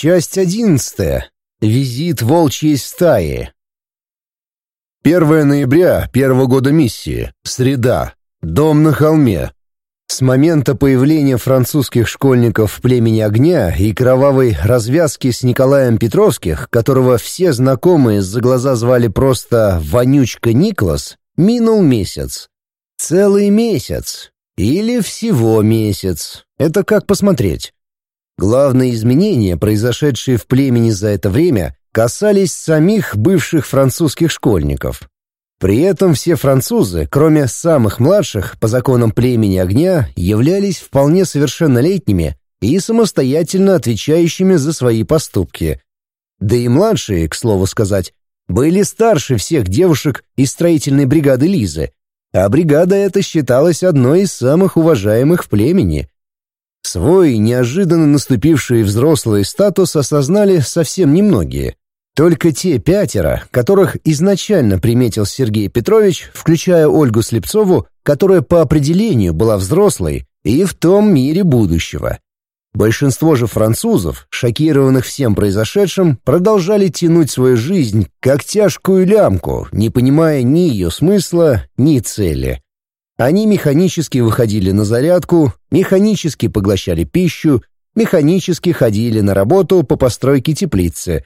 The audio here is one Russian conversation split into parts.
Часть одиннадцатая. Визит волчьей стаи. Первое ноября первого года миссии. Среда. Дом на холме. С момента появления французских школьников в племени огня и кровавой развязки с Николаем Петровских, которого все знакомые за глаза звали просто «Вонючка Никлас», минул месяц. Целый месяц. Или всего месяц. Это как посмотреть. Главные изменения, произошедшие в племени за это время, касались самих бывших французских школьников. При этом все французы, кроме самых младших, по законам племени огня, являлись вполне совершеннолетними и самостоятельно отвечающими за свои поступки. Да и младшие, к слову сказать, были старше всех девушек из строительной бригады Лизы, а бригада эта считалась одной из самых уважаемых в племени – Свой неожиданно наступивший взрослый статус осознали совсем немногие. Только те пятеро, которых изначально приметил Сергей Петрович, включая Ольгу Слепцову, которая по определению была взрослой и в том мире будущего. Большинство же французов, шокированных всем произошедшим, продолжали тянуть свою жизнь как тяжкую лямку, не понимая ни ее смысла, ни цели. Они механически выходили на зарядку, механически поглощали пищу, механически ходили на работу по постройке теплицы,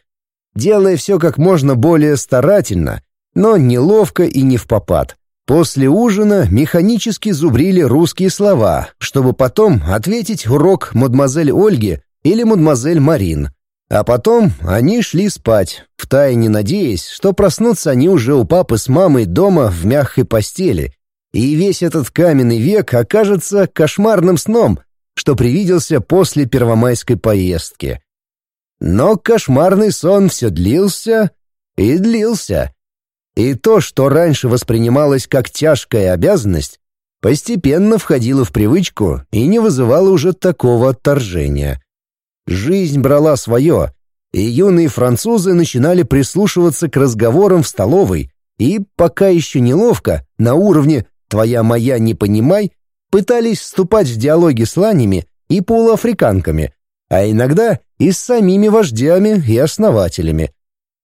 делая все как можно более старательно, но неловко и не в попад. После ужина механически зубрили русские слова, чтобы потом ответить урок мадемуазель Ольги или мадемуазель Марин. А потом они шли спать, втайне надеясь, что проснутся они уже у папы с мамой дома в мягкой постели – и весь этот каменный век окажется кошмарным сном, что привиделся после первомайской поездки. Но кошмарный сон все длился и длился. И то, что раньше воспринималось как тяжкая обязанность, постепенно входило в привычку и не вызывало уже такого отторжения. Жизнь брала свое, и юные французы начинали прислушиваться к разговорам в столовой, и, пока еще неловко, на уровне «Твоя моя не понимай» пытались вступать в диалоги с ланями и полуафриканками, а иногда и с самими вождями и основателями.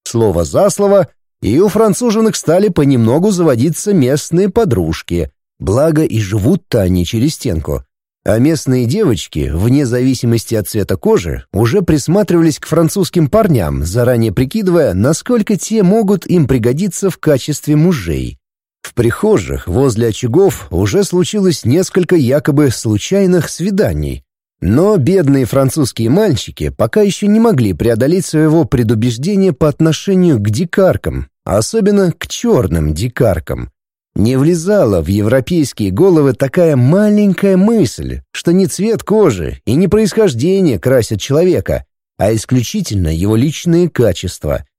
Слово за слово, и у француженок стали понемногу заводиться местные подружки, благо и живут-то они через стенку. А местные девочки, вне зависимости от цвета кожи, уже присматривались к французским парням, заранее прикидывая, насколько те могут им пригодиться в качестве мужей. В прихожих возле очагов уже случилось несколько якобы случайных свиданий. Но бедные французские мальчики пока еще не могли преодолеть своего предубеждения по отношению к дикаркам, а особенно к черным дикаркам. Не влезала в европейские головы такая маленькая мысль, что не цвет кожи и не происхождение красят человека, а исключительно его личные качества —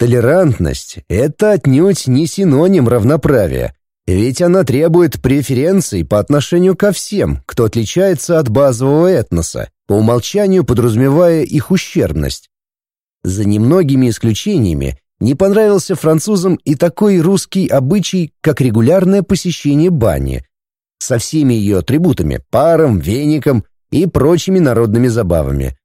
Толерантность — это отнюдь не синоним равноправия, ведь она требует преференций по отношению ко всем, кто отличается от базового этноса, по умолчанию подразумевая их ущербность. За немногими исключениями не понравился французам и такой русский обычай, как регулярное посещение бани, со всеми ее атрибутами – паром, веником и прочими народными забавами.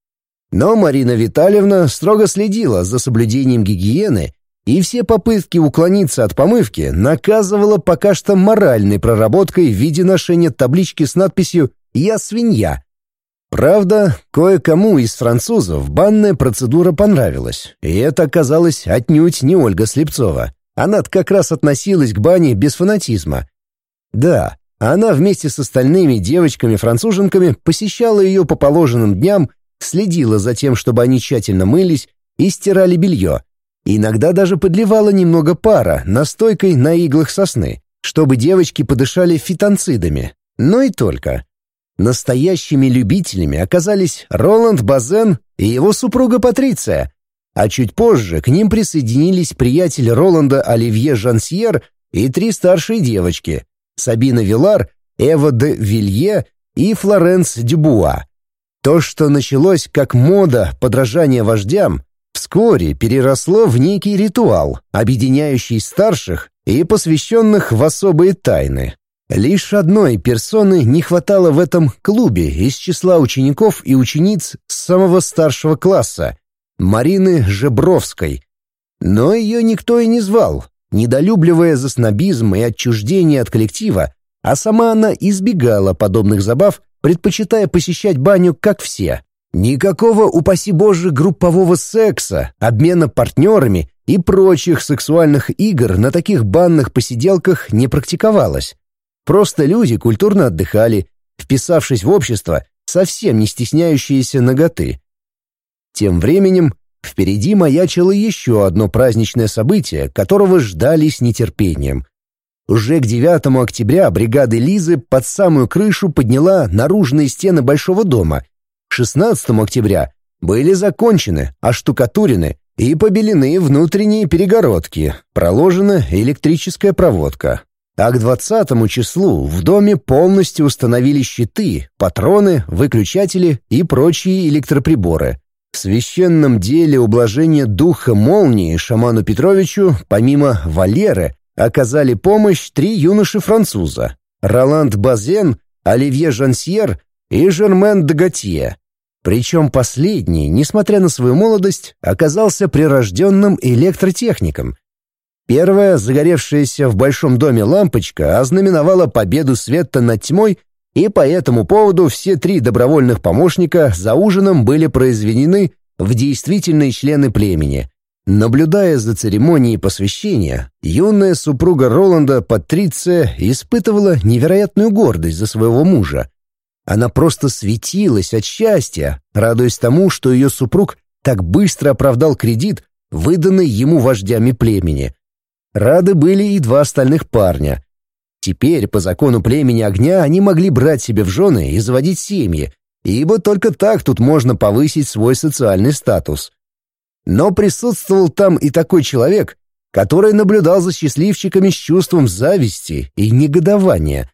Но Марина Витальевна строго следила за соблюдением гигиены, и все попытки уклониться от помывки наказывала пока что моральной проработкой в виде ношения таблички с надписью «Я свинья». Правда, кое-кому из французов банная процедура понравилась, и это оказалось отнюдь не Ольга Слепцова. она как раз относилась к бане без фанатизма. Да, она вместе с остальными девочками-француженками посещала ее по положенным дням следила за тем, чтобы они тщательно мылись и стирали белье. Иногда даже подливала немного пара настойкой на иглах сосны, чтобы девочки подышали фитонцидами. Но и только. Настоящими любителями оказались Роланд Базен и его супруга Патриция. А чуть позже к ним присоединились приятель Роланда Оливье Жансьер и три старшие девочки — Сабина Вилар, Эва де Вилье и Флоренс Дюбуа. То, что началось как мода подражания вождям, вскоре переросло в некий ритуал, объединяющий старших и посвященных в особые тайны. Лишь одной персоны не хватало в этом клубе из числа учеников и учениц самого старшего класса — Марины Жебровской. Но ее никто и не звал, недолюбливая за снобизм и отчуждение от коллектива, а сама она избегала подобных забав предпочитая посещать баню, как все. Никакого, упаси боже, группового секса, обмена партнерами и прочих сексуальных игр на таких банных посиделках не практиковалось. Просто люди культурно отдыхали, вписавшись в общество, совсем не стесняющиеся ноготы. Тем временем впереди маячило еще одно праздничное событие, которого ждали с нетерпением. Уже к 9 октября бригада Лизы под самую крышу подняла наружные стены большого дома. К 16 октября были закончены, оштукатурены и побелены внутренние перегородки, проложена электрическая проводка. А к 20 числу в доме полностью установили щиты, патроны, выключатели и прочие электроприборы – в священном деле ублажения духа молнии шаману Петровичу, помимо Валеры, Оказали помощь три юноши-француза — Роланд Базен, Оливье Жансьер и Жермен Дагатье. Причем последний, несмотря на свою молодость, оказался прирожденным электротехником. Первая, загоревшаяся в большом доме лампочка, ознаменовала победу света над тьмой, и по этому поводу все три добровольных помощника за ужином были произведены в действительные члены племени. Наблюдая за церемонией посвящения, юная супруга Роланда Патриция испытывала невероятную гордость за своего мужа. Она просто светилась от счастья, радуясь тому, что ее супруг так быстро оправдал кредит, выданный ему вождями племени. Рады были и два остальных парня. Теперь по закону племени огня они могли брать себе в жены и заводить семьи, ибо только так тут можно повысить свой социальный статус. Но присутствовал там и такой человек, который наблюдал за счастливчиками с чувством зависти и негодования.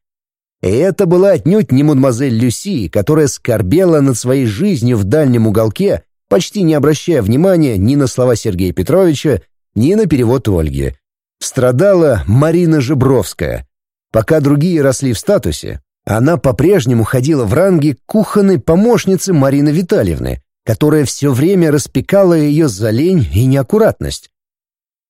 И это была отнюдь не мадемуазель Люси, которая скорбела над своей жизнью в дальнем уголке, почти не обращая внимания ни на слова Сергея Петровича, ни на перевод Ольги. Страдала Марина Жебровская. Пока другие росли в статусе, она по-прежнему ходила в ранге кухонной помощницы Марины Витальевны, которая все время распекала ее за лень и неаккуратность.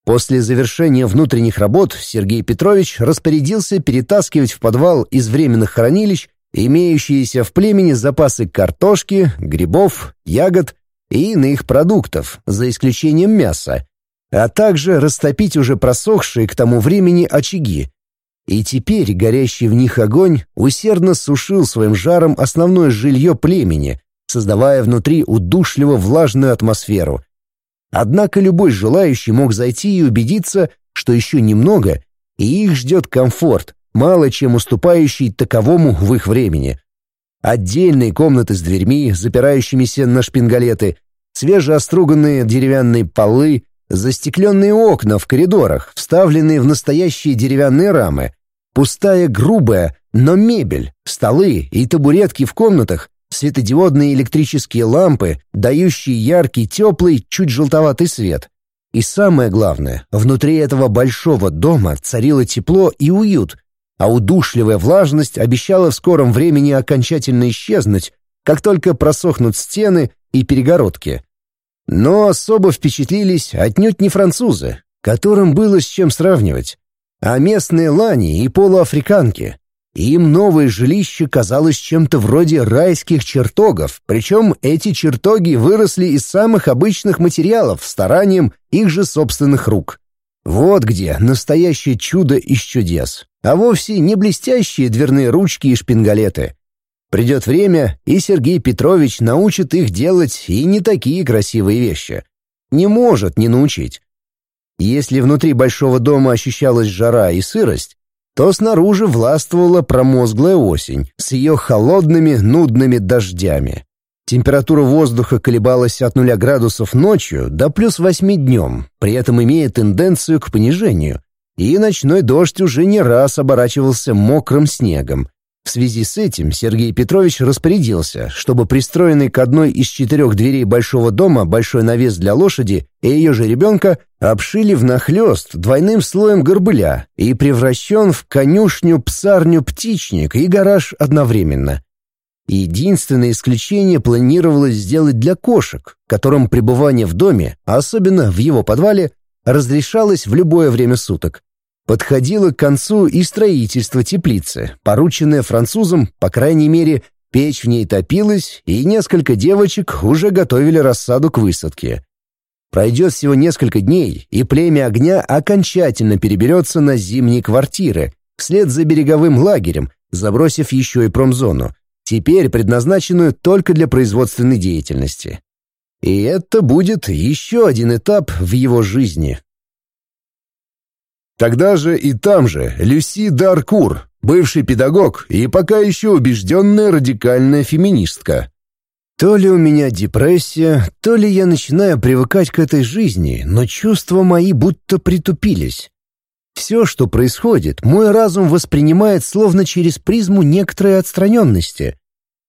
После завершения внутренних работ Сергей Петрович распорядился перетаскивать в подвал из временных хранилищ имеющиеся в племени запасы картошки, грибов, ягод и иных продуктов, за исключением мяса, а также растопить уже просохшие к тому времени очаги. И теперь горящий в них огонь усердно сушил своим жаром основное жилье племени, создавая внутри удушливо-влажную атмосферу. Однако любой желающий мог зайти и убедиться, что еще немного, и их ждет комфорт, мало чем уступающий таковому в их времени. Отдельные комнаты с дверьми, запирающимися на шпингалеты, свежеоструганные деревянные полы, застекленные окна в коридорах, вставленные в настоящие деревянные рамы, пустая грубая, но мебель, столы и табуретки в комнатах, светодиодные электрические лампы, дающие яркий, теплый, чуть желтоватый свет. И самое главное, внутри этого большого дома царило тепло и уют, а удушливая влажность обещала в скором времени окончательно исчезнуть, как только просохнут стены и перегородки. Но особо впечатлились отнюдь не французы, которым было с чем сравнивать, а местные лани и полуафриканки — им новое жилище казалось чем-то вроде райских чертогов, причем эти чертоги выросли из самых обычных материалов старанием их же собственных рук. Вот где настоящее чудо из чудес, а вовсе не блестящие дверные ручки и шпингалеты. Придет время, и Сергей Петрович научит их делать и не такие красивые вещи. Не может не научить. Если внутри большого дома ощущалась жара и сырость, то снаружи властвовала промозглая осень с ее холодными нудными дождями. Температура воздуха колебалась от нуля градусов ночью до плюс восьми днем, при этом имея тенденцию к понижению, и ночной дождь уже не раз оборачивался мокрым снегом, в связи с этим Сергей Петрович распорядился, чтобы пристроенный к одной из четырех дверей большого дома большой навес для лошади и ее же ребенка обшили внахлест двойным слоем горбыля и превращен в конюшню, псарню, птичник и гараж одновременно. Единственное исключение планировалось сделать для кошек, которым пребывание в доме, а особенно в его подвале, разрешалось в любое время суток. Подходило к концу и строительство теплицы, порученное французам, по крайней мере, печь в ней топилась, и несколько девочек уже готовили рассаду к высадке. Пройдет всего несколько дней, и племя огня окончательно переберется на зимние квартиры, вслед за береговым лагерем, забросив еще и промзону, теперь предназначенную только для производственной деятельности. И это будет еще один этап в его жизни, Тогда же и там же Люси Даркур, бывший педагог и пока еще убежденная радикальная феминистка. То ли у меня депрессия, то ли я начинаю привыкать к этой жизни, но чувства мои будто притупились. Все, что происходит, мой разум воспринимает словно через призму некоторой отстраненности.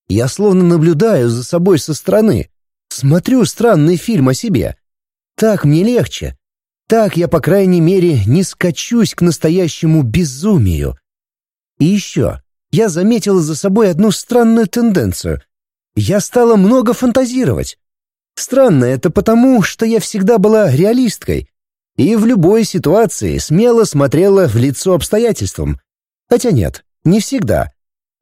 Я словно наблюдаю за собой со стороны, смотрю странный фильм о себе. Так мне легче, так я, по крайней мере, не скачусь к настоящему безумию. И еще, я заметила за собой одну странную тенденцию. Я стала много фантазировать. Странно это потому, что я всегда была реалисткой и в любой ситуации смело смотрела в лицо обстоятельствам. Хотя нет, не всегда.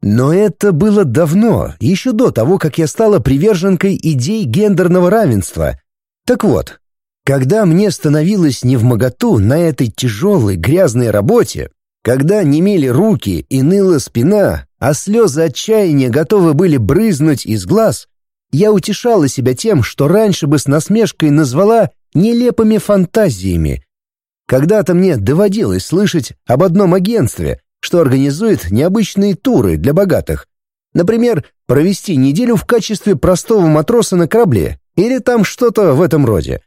Но это было давно, еще до того, как я стала приверженкой идей гендерного равенства. Так вот, когда мне становилось невмоготу на этой тяжелой грязной работе, когда немели руки и ныла спина, а слезы отчаяния готовы были брызнуть из глаз, я утешала себя тем, что раньше бы с насмешкой назвала нелепыми фантазиями. Когда-то мне доводилось слышать об одном агентстве, что организует необычные туры для богатых. Например, провести неделю в качестве простого матроса на корабле или там что-то в этом роде.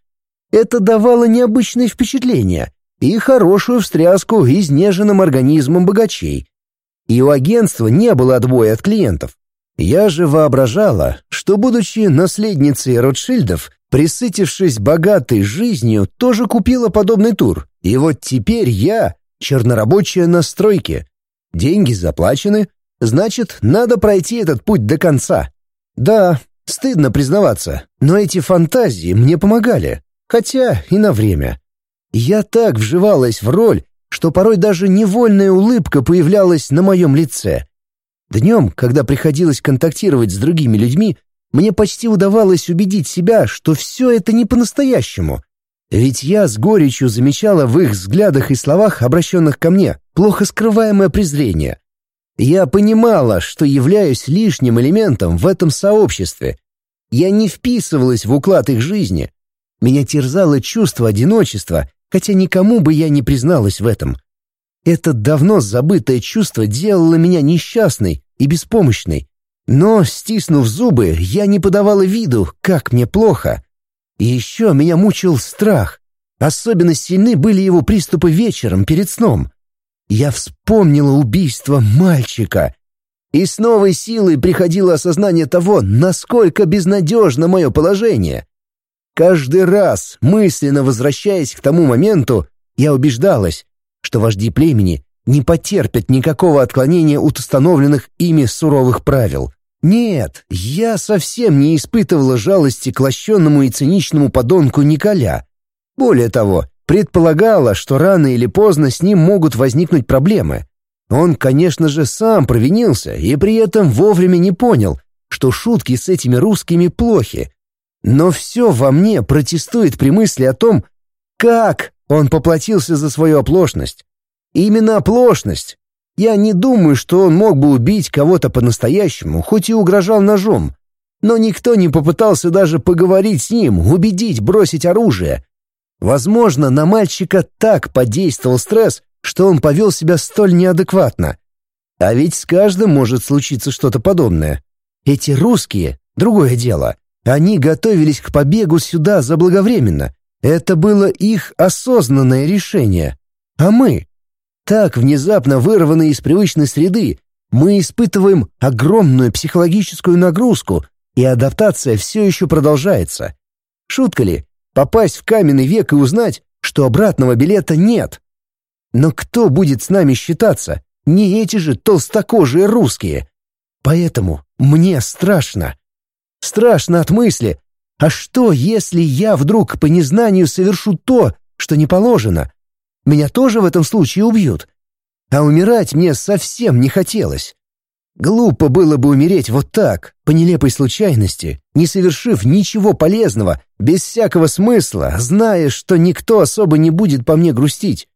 Это давало необычное впечатление и хорошую встряску изнеженным организмом богачей. И у агентства не было отбоя от клиентов. Я же воображала, что, будучи наследницей Ротшильдов, присытившись богатой жизнью, тоже купила подобный тур. И вот теперь я чернорабочая на стройке. Деньги заплачены, значит, надо пройти этот путь до конца. Да, стыдно признаваться, но эти фантазии мне помогали хотя и на время. Я так вживалась в роль, что порой даже невольная улыбка появлялась на моем лице. Днем, когда приходилось контактировать с другими людьми, мне почти удавалось убедить себя, что все это не по-настоящему. Ведь я с горечью замечала в их взглядах и словах, обращенных ко мне, плохо скрываемое презрение. Я понимала, что являюсь лишним элементом в этом сообществе. Я не вписывалась в уклад их жизни, меня терзало чувство одиночества, хотя никому бы я не призналась в этом. Это давно забытое чувство делало меня несчастной и беспомощной. Но, стиснув зубы, я не подавала виду, как мне плохо. И еще меня мучил страх. Особенно сильны были его приступы вечером перед сном. Я вспомнила убийство мальчика. И с новой силой приходило осознание того, насколько безнадежно мое положение. Каждый раз, мысленно возвращаясь к тому моменту, я убеждалась, что вожди племени не потерпят никакого отклонения от установленных ими суровых правил. Нет, я совсем не испытывала жалости к лощенному и циничному подонку Николя. Более того, предполагала, что рано или поздно с ним могут возникнуть проблемы. Он, конечно же, сам провинился и при этом вовремя не понял, что шутки с этими русскими плохи, но все во мне протестует при мысли о том, как он поплатился за свою оплошность. Именно оплошность. Я не думаю, что он мог бы убить кого-то по-настоящему, хоть и угрожал ножом. Но никто не попытался даже поговорить с ним, убедить бросить оружие. Возможно, на мальчика так подействовал стресс, что он повел себя столь неадекватно. А ведь с каждым может случиться что-то подобное. Эти русские — другое дело. Они готовились к побегу сюда заблаговременно. Это было их осознанное решение. А мы, так внезапно вырванные из привычной среды, мы испытываем огромную психологическую нагрузку, и адаптация все еще продолжается. Шутка ли? Попасть в каменный век и узнать, что обратного билета нет. Но кто будет с нами считаться? Не эти же толстокожие русские. Поэтому мне страшно. Страшно от мысли. А что, если я вдруг по незнанию совершу то, что не положено? Меня тоже в этом случае убьют. А умирать мне совсем не хотелось. Глупо было бы умереть вот так, по нелепой случайности, не совершив ничего полезного, без всякого смысла, зная, что никто особо не будет по мне грустить.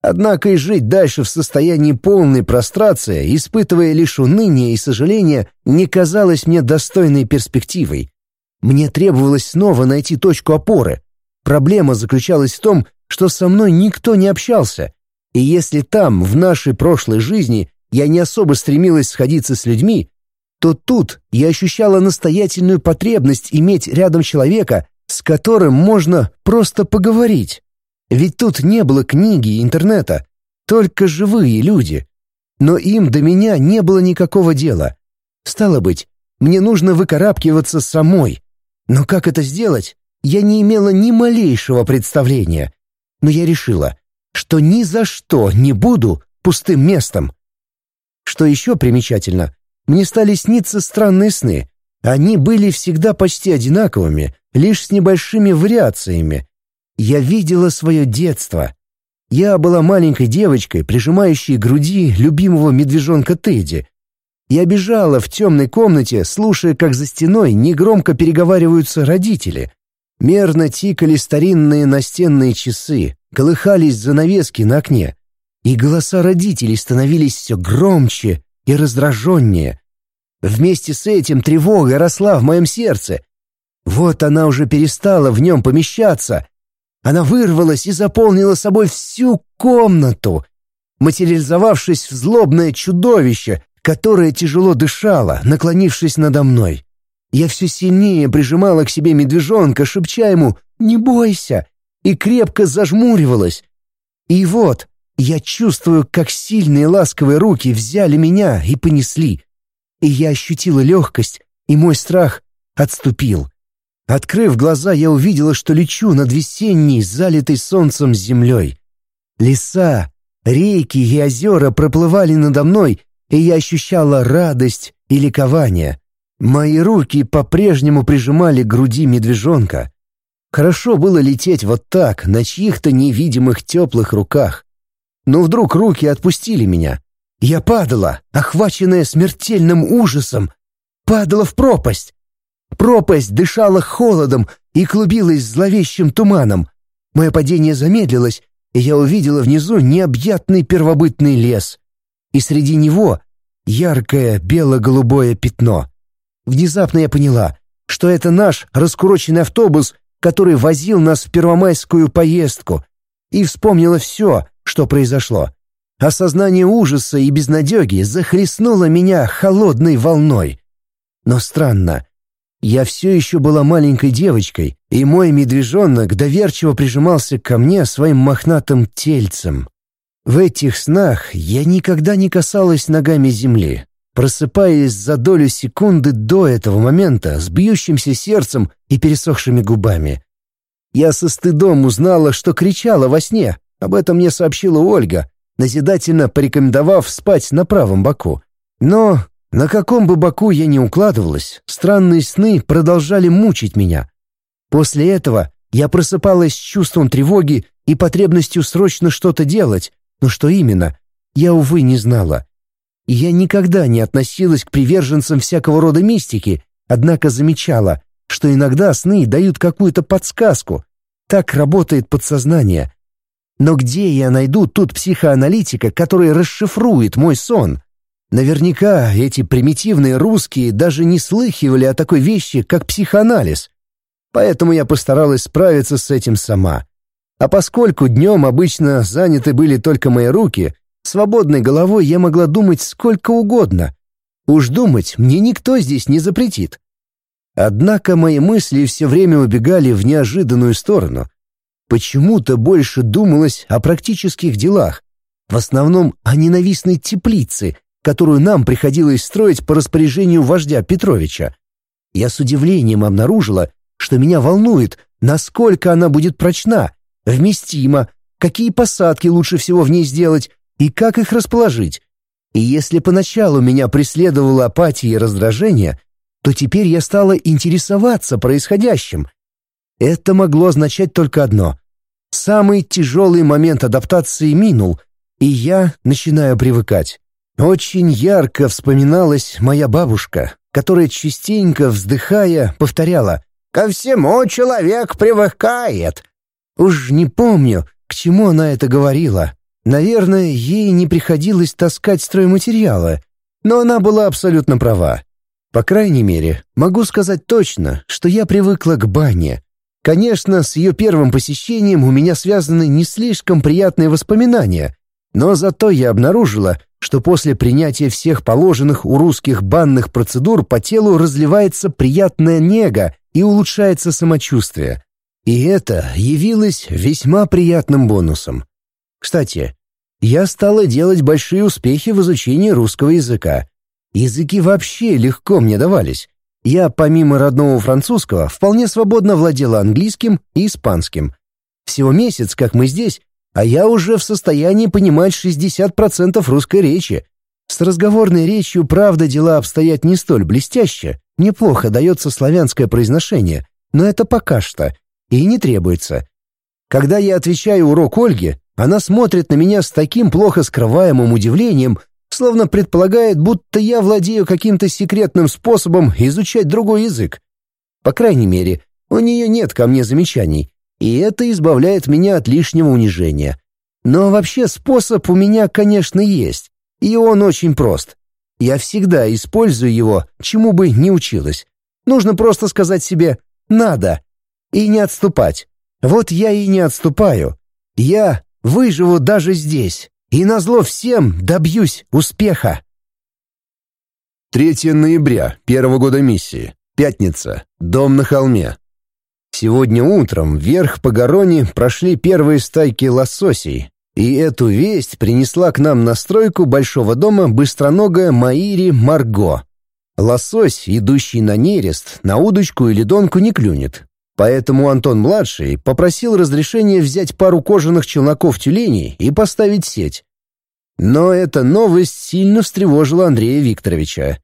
Однако и жить дальше в состоянии полной прострации, испытывая лишь уныние и сожаление, не казалось мне достойной перспективой. Мне требовалось снова найти точку опоры. Проблема заключалась в том, что со мной никто не общался. И если там, в нашей прошлой жизни, я не особо стремилась сходиться с людьми, то тут я ощущала настоятельную потребность иметь рядом человека, с которым можно просто поговорить. Ведь тут не было книги и интернета, только живые люди. Но им до меня не было никакого дела. Стало быть, мне нужно выкарабкиваться самой. Но как это сделать, я не имела ни малейшего представления. Но я решила, что ни за что не буду пустым местом. Что еще примечательно, мне стали сниться странные сны. Они были всегда почти одинаковыми, лишь с небольшими вариациями, я видела свое детство. Я была маленькой девочкой, прижимающей к груди любимого медвежонка Тедди. Я бежала в темной комнате, слушая, как за стеной негромко переговариваются родители. Мерно тикали старинные настенные часы, колыхались занавески на окне. И голоса родителей становились все громче и раздраженнее. Вместе с этим тревога росла в моем сердце. Вот она уже перестала в нем помещаться — она вырвалась и заполнила собой всю комнату, материализовавшись в злобное чудовище, которое тяжело дышало, наклонившись надо мной. Я все сильнее прижимала к себе медвежонка, шепча ему «Не бойся!» и крепко зажмуривалась. И вот я чувствую, как сильные ласковые руки взяли меня и понесли. И я ощутила легкость, и мой страх отступил. Открыв глаза, я увидела, что лечу над весенней, залитой солнцем землей. Леса, реки и озера проплывали надо мной, и я ощущала радость и ликование. Мои руки по-прежнему прижимали к груди медвежонка. Хорошо было лететь вот так, на чьих-то невидимых теплых руках. Но вдруг руки отпустили меня. Я падала, охваченная смертельным ужасом. Падала в пропасть. Пропасть дышала холодом и клубилась зловещим туманом. Мое падение замедлилось, и я увидела внизу необъятный первобытный лес. И среди него яркое бело-голубое пятно. Внезапно я поняла, что это наш раскуроченный автобус, который возил нас в первомайскую поездку, и вспомнила все, что произошло. Осознание ужаса и безнадеги захлестнуло меня холодной волной. Но странно, я все еще была маленькой девочкой, и мой медвежонок доверчиво прижимался ко мне своим мохнатым тельцем. В этих снах я никогда не касалась ногами земли, просыпаясь за долю секунды до этого момента с бьющимся сердцем и пересохшими губами. Я со стыдом узнала, что кричала во сне, об этом мне сообщила Ольга, назидательно порекомендовав спать на правом боку. Но на каком бы боку я ни укладывалась, странные сны продолжали мучить меня. После этого я просыпалась с чувством тревоги и потребностью срочно что-то делать, но что именно, я, увы, не знала. Я никогда не относилась к приверженцам всякого рода мистики, однако замечала, что иногда сны дают какую-то подсказку. Так работает подсознание. Но где я найду тут психоаналитика, который расшифрует мой сон?» Наверняка эти примитивные русские даже не слыхивали о такой вещи, как психоанализ. Поэтому я постаралась справиться с этим сама. А поскольку днем обычно заняты были только мои руки, свободной головой я могла думать сколько угодно. Уж думать мне никто здесь не запретит. Однако мои мысли все время убегали в неожиданную сторону. Почему-то больше думалось о практических делах, в основном о ненавистной теплице — которую нам приходилось строить по распоряжению вождя Петровича. Я с удивлением обнаружила, что меня волнует, насколько она будет прочна, вместима, какие посадки лучше всего в ней сделать и как их расположить. И если поначалу меня преследовала апатия и раздражение, то теперь я стала интересоваться происходящим. Это могло означать только одно. Самый тяжелый момент адаптации минул, и я начинаю привыкать. Очень ярко вспоминалась моя бабушка, которая частенько, вздыхая, повторяла «Ко всему человек привыкает». Уж не помню, к чему она это говорила. Наверное, ей не приходилось таскать стройматериалы, но она была абсолютно права. По крайней мере, могу сказать точно, что я привыкла к бане. Конечно, с ее первым посещением у меня связаны не слишком приятные воспоминания, но зато я обнаружила, что после принятия всех положенных у русских банных процедур по телу разливается приятная нега и улучшается самочувствие. И это явилось весьма приятным бонусом. Кстати, я стала делать большие успехи в изучении русского языка. Языки вообще легко мне давались. Я, помимо родного французского, вполне свободно владела английским и испанским. Всего месяц, как мы здесь, а я уже в состоянии понимать 60% русской речи. С разговорной речью, правда, дела обстоят не столь блестяще, неплохо дается славянское произношение, но это пока что, и не требуется. Когда я отвечаю урок Ольге, она смотрит на меня с таким плохо скрываемым удивлением, словно предполагает, будто я владею каким-то секретным способом изучать другой язык. По крайней мере, у нее нет ко мне замечаний и это избавляет меня от лишнего унижения. Но вообще способ у меня, конечно, есть, и он очень прост. Я всегда использую его, чему бы ни училась. Нужно просто сказать себе «надо» и не отступать. Вот я и не отступаю. Я выживу даже здесь и назло всем добьюсь успеха. 3 ноября первого года миссии. Пятница. Дом на холме. Сегодня утром вверх по Гароне прошли первые стайки лососей, и эту весть принесла к нам на стройку большого дома быстроногая Маири Марго. Лосось, идущий на нерест, на удочку или донку не клюнет. Поэтому Антон-младший попросил разрешения взять пару кожаных челноков тюленей и поставить сеть. Но эта новость сильно встревожила Андрея Викторовича.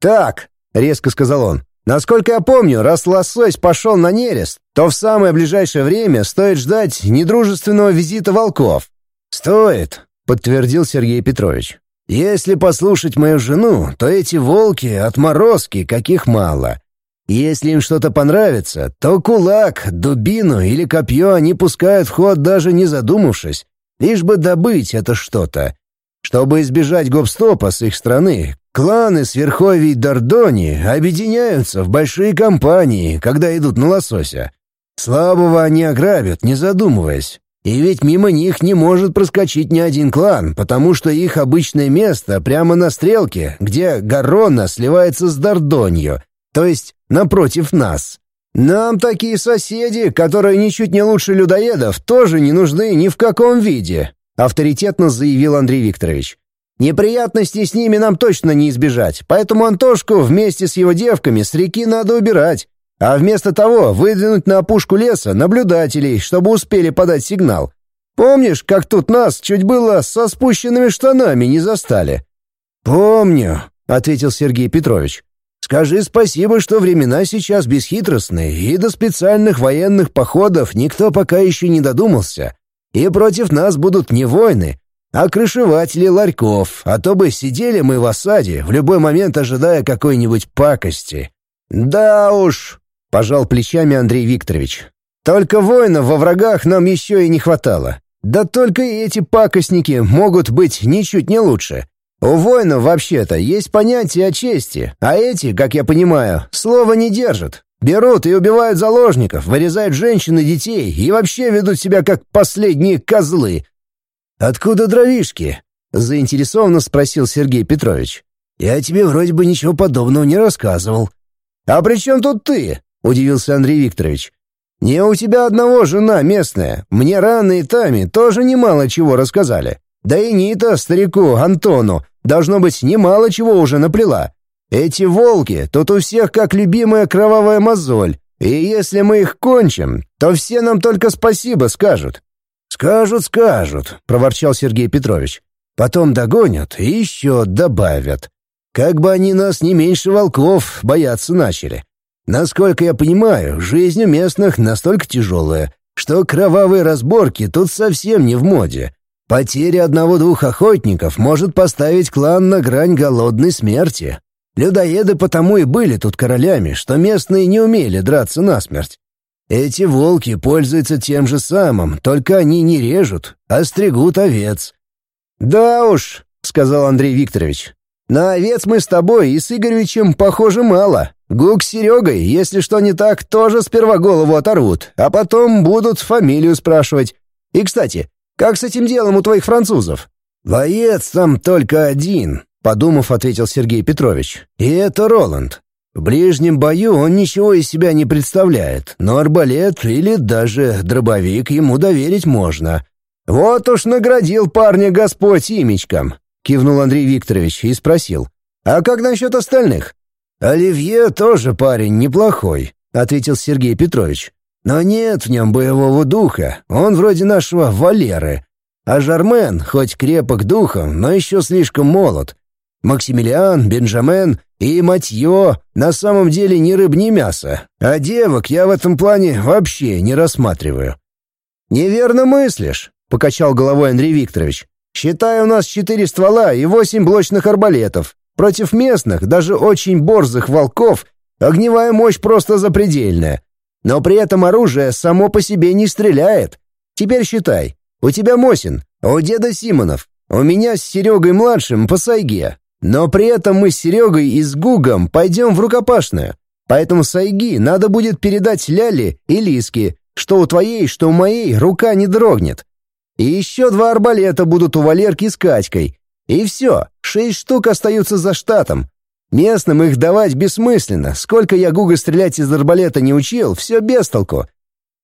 «Так», — резко сказал он, Насколько я помню, раз лосось пошел на нерест, то в самое ближайшее время стоит ждать недружественного визита волков. «Стоит», — подтвердил Сергей Петрович. «Если послушать мою жену, то эти волки — отморозки, каких мало. Если им что-то понравится, то кулак, дубину или копье они пускают в ход, даже не задумавшись, лишь бы добыть это что-то. Чтобы избежать гопстопа с их стороны, кланы с Верховий Дордони объединяются в большие компании, когда идут на лосося. Слабого они ограбят, не задумываясь. И ведь мимо них не может проскочить ни один клан, потому что их обычное место прямо на стрелке, где Гарона сливается с Дордонью, то есть напротив нас. Нам такие соседи, которые ничуть не лучше людоедов, тоже не нужны ни в каком виде авторитетно заявил Андрей Викторович. Неприятностей с ними нам точно не избежать, поэтому Антошку вместе с его девками с реки надо убирать, а вместо того выдвинуть на опушку леса наблюдателей, чтобы успели подать сигнал. Помнишь, как тут нас чуть было со спущенными штанами не застали? Помню, ответил Сергей Петрович. Скажи спасибо, что времена сейчас бесхитростные, и до специальных военных походов никто пока еще не додумался и против нас будут не войны, а крышеватели ларьков, а то бы сидели мы в осаде, в любой момент ожидая какой-нибудь пакости». «Да уж», — пожал плечами Андрей Викторович. «Только воинов во врагах нам еще и не хватало. Да только и эти пакостники могут быть ничуть не лучше. У воинов вообще-то есть понятие о чести, а эти, как я понимаю, слова не держат. Берут и убивают заложников, вырезают женщин и детей и вообще ведут себя как последние козлы. «Откуда дровишки?» — заинтересованно спросил Сергей Петрович. «Я тебе вроде бы ничего подобного не рассказывал». «А при чем тут ты?» — удивился Андрей Викторович. «Не у тебя одного жена местная. Мне Рана и Тами тоже немало чего рассказали. Да и Нита, старику Антону, должно быть, немало чего уже наплела. Эти волки тут у всех как любимая кровавая мозоль, и если мы их кончим, то все нам только спасибо скажут». «Скажут, скажут», — проворчал Сергей Петрович. «Потом догонят и еще добавят. Как бы они нас не меньше волков бояться начали. Насколько я понимаю, жизнь у местных настолько тяжелая, что кровавые разборки тут совсем не в моде. Потеря одного-двух охотников может поставить клан на грань голодной смерти. Людоеды потому и были тут королями, что местные не умели драться насмерть. Эти волки пользуются тем же самым, только они не режут, а стригут овец. «Да уж», — сказал Андрей Викторович, — «на овец мы с тобой и с Игоревичем, похоже, мало. Гук с Серегой, если что не так, тоже сперва голову оторвут, а потом будут фамилию спрашивать. И, кстати, как с этим делом у твоих французов?» «Боец там только один», Подумав, ответил Сергей Петрович. «И это Роланд. В ближнем бою он ничего из себя не представляет, но арбалет или даже дробовик ему доверить можно. Вот уж наградил парня Господь имечком!» — кивнул Андрей Викторович и спросил. «А как насчет остальных?» «Оливье тоже парень неплохой», — ответил Сергей Петрович. «Но нет в нем боевого духа, он вроде нашего Валеры. А Жармен, хоть крепок духом, но еще слишком молод. Максимилиан, Бенджамен и Матьё на самом деле ни рыб, ни мясо, а девок я в этом плане вообще не рассматриваю». «Неверно мыслишь», — покачал головой Андрей Викторович. «Считай, у нас четыре ствола и восемь блочных арбалетов. Против местных, даже очень борзых волков, огневая мощь просто запредельная. Но при этом оружие само по себе не стреляет. Теперь считай, у тебя Мосин, а у деда Симонов, у меня с Серегой-младшим по Сайге, но при этом мы с Серегой и с Гугом пойдем в рукопашную. Поэтому Сайги надо будет передать Ляле и Лиске, что у твоей, что у моей рука не дрогнет. И еще два арбалета будут у Валерки с Катькой. И все, шесть штук остаются за штатом. Местным их давать бессмысленно. Сколько я Гуга стрелять из арбалета не учил, все без толку.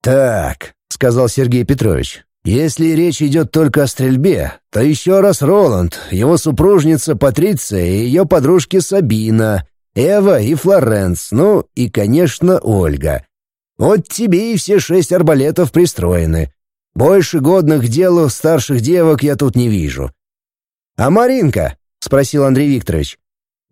«Так», — сказал Сергей Петрович, если речь идет только о стрельбе, то еще раз Роланд, его супружница Патриция и ее подружки Сабина, Эва и Флоренс, ну и, конечно, Ольга. Вот тебе и все шесть арбалетов пристроены. Больше годных делу старших девок я тут не вижу. «А Маринка?» — спросил Андрей Викторович.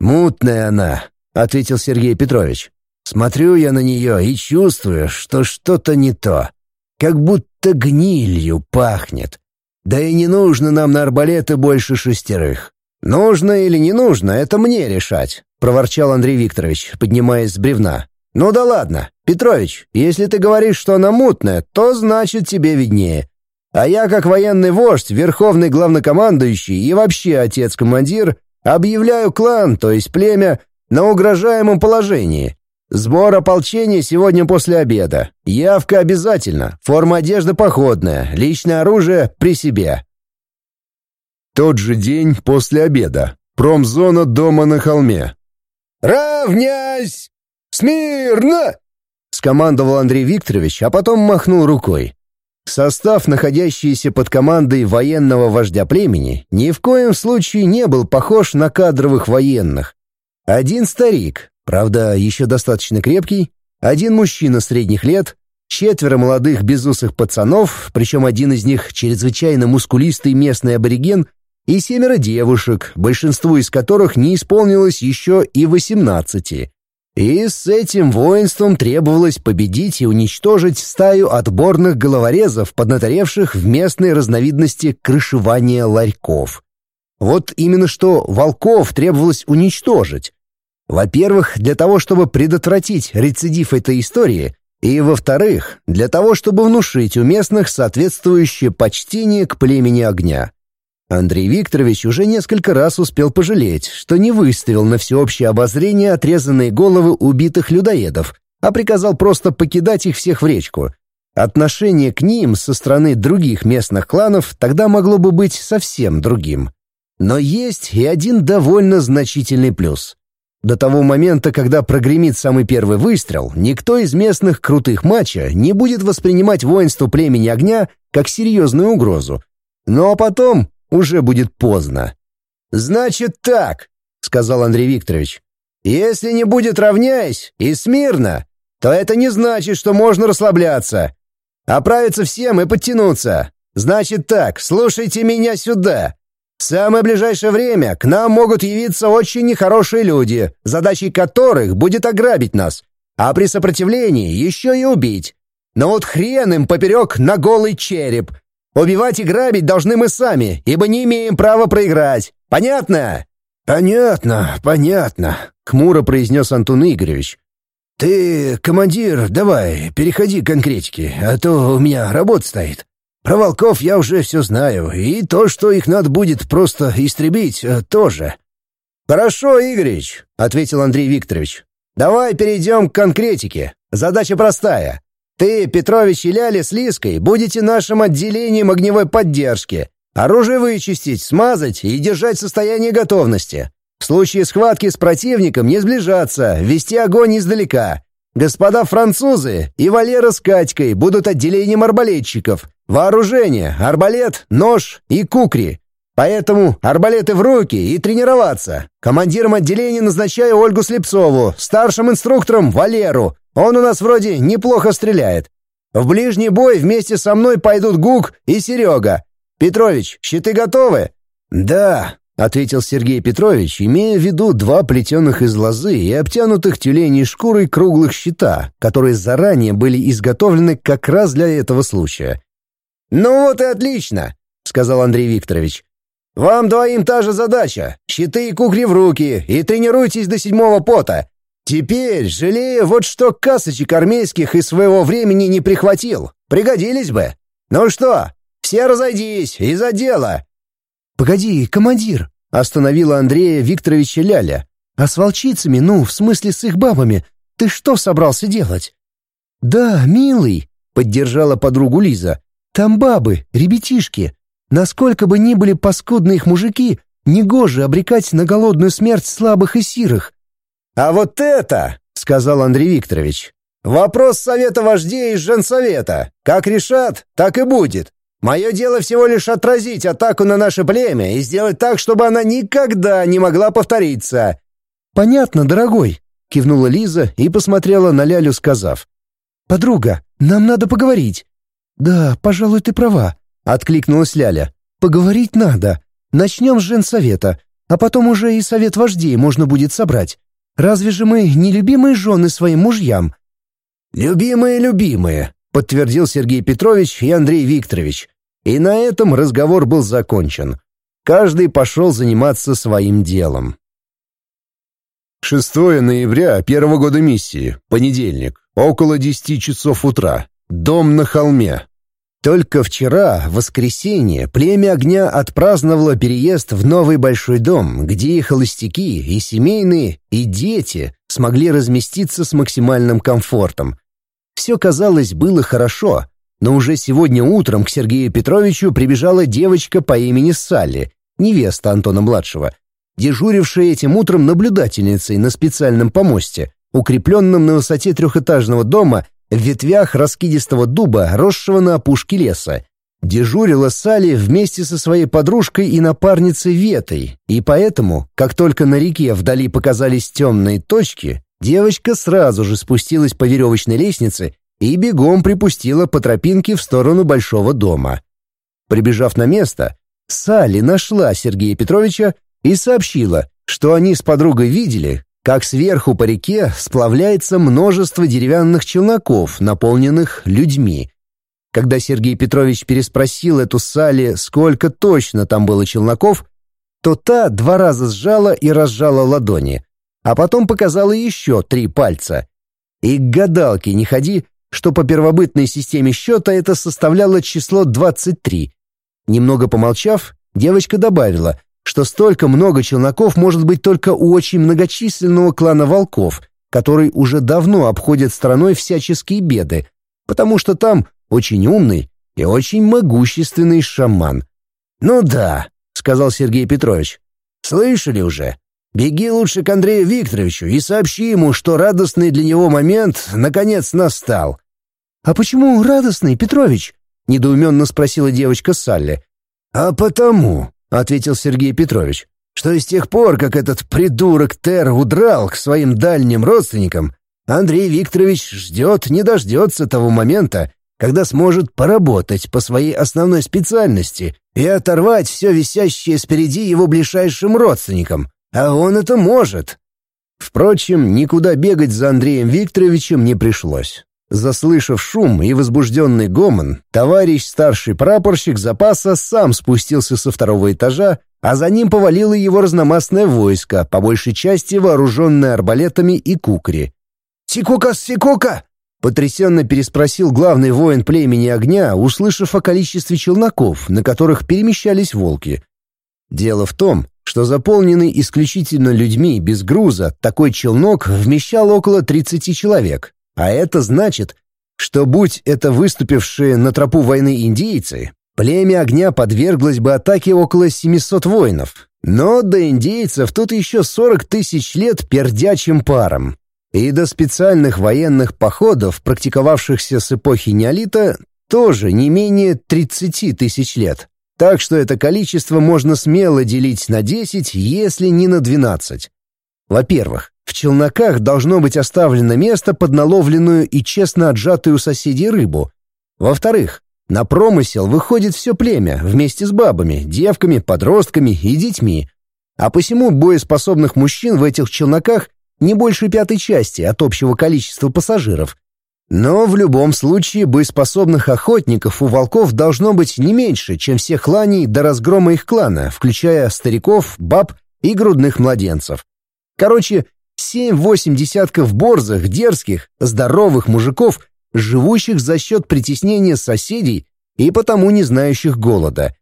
«Мутная она», — ответил Сергей Петрович. «Смотрю я на нее и чувствую, что что-то не то. Как будто будто гнилью пахнет. Да и не нужно нам на арбалеты больше шестерых. Нужно или не нужно, это мне решать, проворчал Андрей Викторович, поднимаясь с бревна. Ну да ладно, Петрович, если ты говоришь, что она мутная, то значит тебе виднее. А я, как военный вождь, верховный главнокомандующий и вообще отец-командир, объявляю клан, то есть племя, на угрожаемом положении. Сбор ополчения сегодня после обеда. Явка обязательно. Форма одежды походная. Личное оружие при себе. Тот же день после обеда. Промзона дома на холме. «Равнясь! Смирно!» — скомандовал Андрей Викторович, а потом махнул рукой. Состав, находящийся под командой военного вождя племени, ни в коем случае не был похож на кадровых военных. Один старик, Правда, еще достаточно крепкий. Один мужчина средних лет, четверо молодых безусых пацанов, причем один из них чрезвычайно мускулистый местный абориген, и семеро девушек, большинству из которых не исполнилось еще и восемнадцати. И с этим воинством требовалось победить и уничтожить стаю отборных головорезов, поднаторевших в местной разновидности крышевания ларьков. Вот именно что волков требовалось уничтожить, во-первых, для того, чтобы предотвратить рецидив этой истории, и, во-вторых, для того, чтобы внушить у местных соответствующее почтение к племени огня. Андрей Викторович уже несколько раз успел пожалеть, что не выставил на всеобщее обозрение отрезанные головы убитых людоедов, а приказал просто покидать их всех в речку. Отношение к ним со стороны других местных кланов тогда могло бы быть совсем другим. Но есть и один довольно значительный плюс — до того момента, когда прогремит самый первый выстрел, никто из местных крутых мача не будет воспринимать воинство племени огня как серьезную угрозу. Ну а потом уже будет поздно. «Значит так», — сказал Андрей Викторович. «Если не будет равняясь и смирно, то это не значит, что можно расслабляться. Оправиться всем и подтянуться. Значит так, слушайте меня сюда. В самое ближайшее время к нам могут явиться очень нехорошие люди, задачей которых будет ограбить нас, а при сопротивлении еще и убить. Но вот хрен им поперек на голый череп. Убивать и грабить должны мы сами, ибо не имеем права проиграть. Понятно?» «Понятно, понятно», — Кмуро произнес Антон Игоревич. «Ты, командир, давай, переходи к конкретике, а то у меня работа стоит». Про волков я уже все знаю, и то, что их надо будет просто истребить, э, тоже». «Хорошо, Игоревич», — ответил Андрей Викторович. «Давай перейдем к конкретике. Задача простая. Ты, Петрович и Ляля с Лиской будете нашим отделением огневой поддержки. Оружие вычистить, смазать и держать состояние готовности. В случае схватки с противником не сближаться, вести огонь издалека. Господа французы и Валера с Катькой будут отделением арбалетчиков. Вооружение, арбалет, нож и кукри. Поэтому арбалеты в руки и тренироваться. Командиром отделения назначаю Ольгу Слепцову, старшим инструктором Валеру. Он у нас вроде неплохо стреляет. В ближний бой вместе со мной пойдут Гук и Серега. Петрович, щиты готовы?» «Да», — ответил Сергей Петрович, имея в виду два плетеных из лозы и обтянутых тюленей шкурой круглых щита, которые заранее были изготовлены как раз для этого случая. «Ну вот и отлично», — сказал Андрей Викторович. «Вам двоим та же задача. Щиты и кугри в руки и тренируйтесь до седьмого пота. Теперь жалею вот что касочек армейских из своего времени не прихватил. Пригодились бы. Ну что, все разойдись и за дело». «Погоди, командир», — остановила Андрея Викторовича Ляля. «А с волчицами, ну, в смысле с их бабами, ты что собрался делать?» «Да, милый», — поддержала подругу Лиза. Там бабы, ребятишки. Насколько бы ни были паскудны их мужики, негоже обрекать на голодную смерть слабых и сирых». «А вот это!» — сказал Андрей Викторович. «Вопрос совета вождей из женсовета. Как решат, так и будет. Мое дело всего лишь отразить атаку на наше племя и сделать так, чтобы она никогда не могла повториться». «Понятно, дорогой», — кивнула Лиза и посмотрела на Лялю, сказав. «Подруга, нам надо поговорить. «Да, пожалуй, ты права», — откликнулась Ляля. «Поговорить надо. Начнем с женсовета, а потом уже и совет вождей можно будет собрать. Разве же мы не любимые жены своим мужьям?» «Любимые, любимые», — подтвердил Сергей Петрович и Андрей Викторович. И на этом разговор был закончен. Каждый пошел заниматься своим делом. 6 ноября первого года миссии, понедельник, около 10 часов утра, дом на холме, только вчера, в воскресенье, племя огня отпраздновало переезд в новый большой дом, где и холостяки, и семейные, и дети смогли разместиться с максимальным комфортом. Все, казалось, было хорошо, но уже сегодня утром к Сергею Петровичу прибежала девочка по имени Салли, невеста Антона-младшего, дежурившая этим утром наблюдательницей на специальном помосте, укрепленном на высоте трехэтажного дома в ветвях раскидистого дуба, росшего на опушке леса. Дежурила Салли вместе со своей подружкой и напарницей Ветой, и поэтому, как только на реке вдали показались темные точки, девочка сразу же спустилась по веревочной лестнице и бегом припустила по тропинке в сторону большого дома. Прибежав на место, Салли нашла Сергея Петровича и сообщила, что они с подругой видели, как сверху по реке сплавляется множество деревянных челноков, наполненных людьми. Когда Сергей Петрович переспросил эту Сали, сколько точно там было челноков, то та два раза сжала и разжала ладони, а потом показала еще три пальца. И к гадалке не ходи, что по первобытной системе счета это составляло число 23. Немного помолчав, девочка добавила — что столько много челноков может быть только у очень многочисленного клана волков, который уже давно обходит страной всяческие беды, потому что там очень умный и очень могущественный шаман. «Ну да», — сказал Сергей Петрович, — «слышали уже? Беги лучше к Андрею Викторовичу и сообщи ему, что радостный для него момент наконец настал». «А почему радостный, Петрович?» — недоуменно спросила девочка Салли. «А потому», — ответил Сергей Петрович, «что с тех пор, как этот придурок Тер удрал к своим дальним родственникам, Андрей Викторович ждет, не дождется того момента, когда сможет поработать по своей основной специальности и оторвать все висящее спереди его ближайшим родственникам. А он это может». Впрочем, никуда бегать за Андреем Викторовичем не пришлось. Заслышав шум и возбужденный гомон, товарищ старший прапорщик запаса сам спустился со второго этажа, а за ним повалило его разномастное войско, по большей части вооруженное арбалетами и кукри. «Сикука, сикука!» — потрясенно переспросил главный воин племени огня, услышав о количестве челноков, на которых перемещались волки. Дело в том, что заполненный исключительно людьми без груза такой челнок вмещал около 30 человек, а это значит, что будь это выступившие на тропу войны индейцы, племя огня подверглось бы атаке около 700 воинов. Но до индейцев тут еще 40 тысяч лет пердячим паром. И до специальных военных походов, практиковавшихся с эпохи неолита, тоже не менее 30 тысяч лет. Так что это количество можно смело делить на 10, если не на 12. Во-первых, в челноках должно быть оставлено место под наловленную и честно отжатую у соседей рыбу. Во-вторых, на промысел выходит все племя вместе с бабами, девками, подростками и детьми. А посему боеспособных мужчин в этих челноках не больше пятой части от общего количества пассажиров. Но в любом случае боеспособных охотников у волков должно быть не меньше, чем всех ланей до разгрома их клана, включая стариков, баб и грудных младенцев. Короче, семь-восемь десятков борзых, дерзких, здоровых мужиков, живущих за счет притеснения соседей и потому не знающих голода.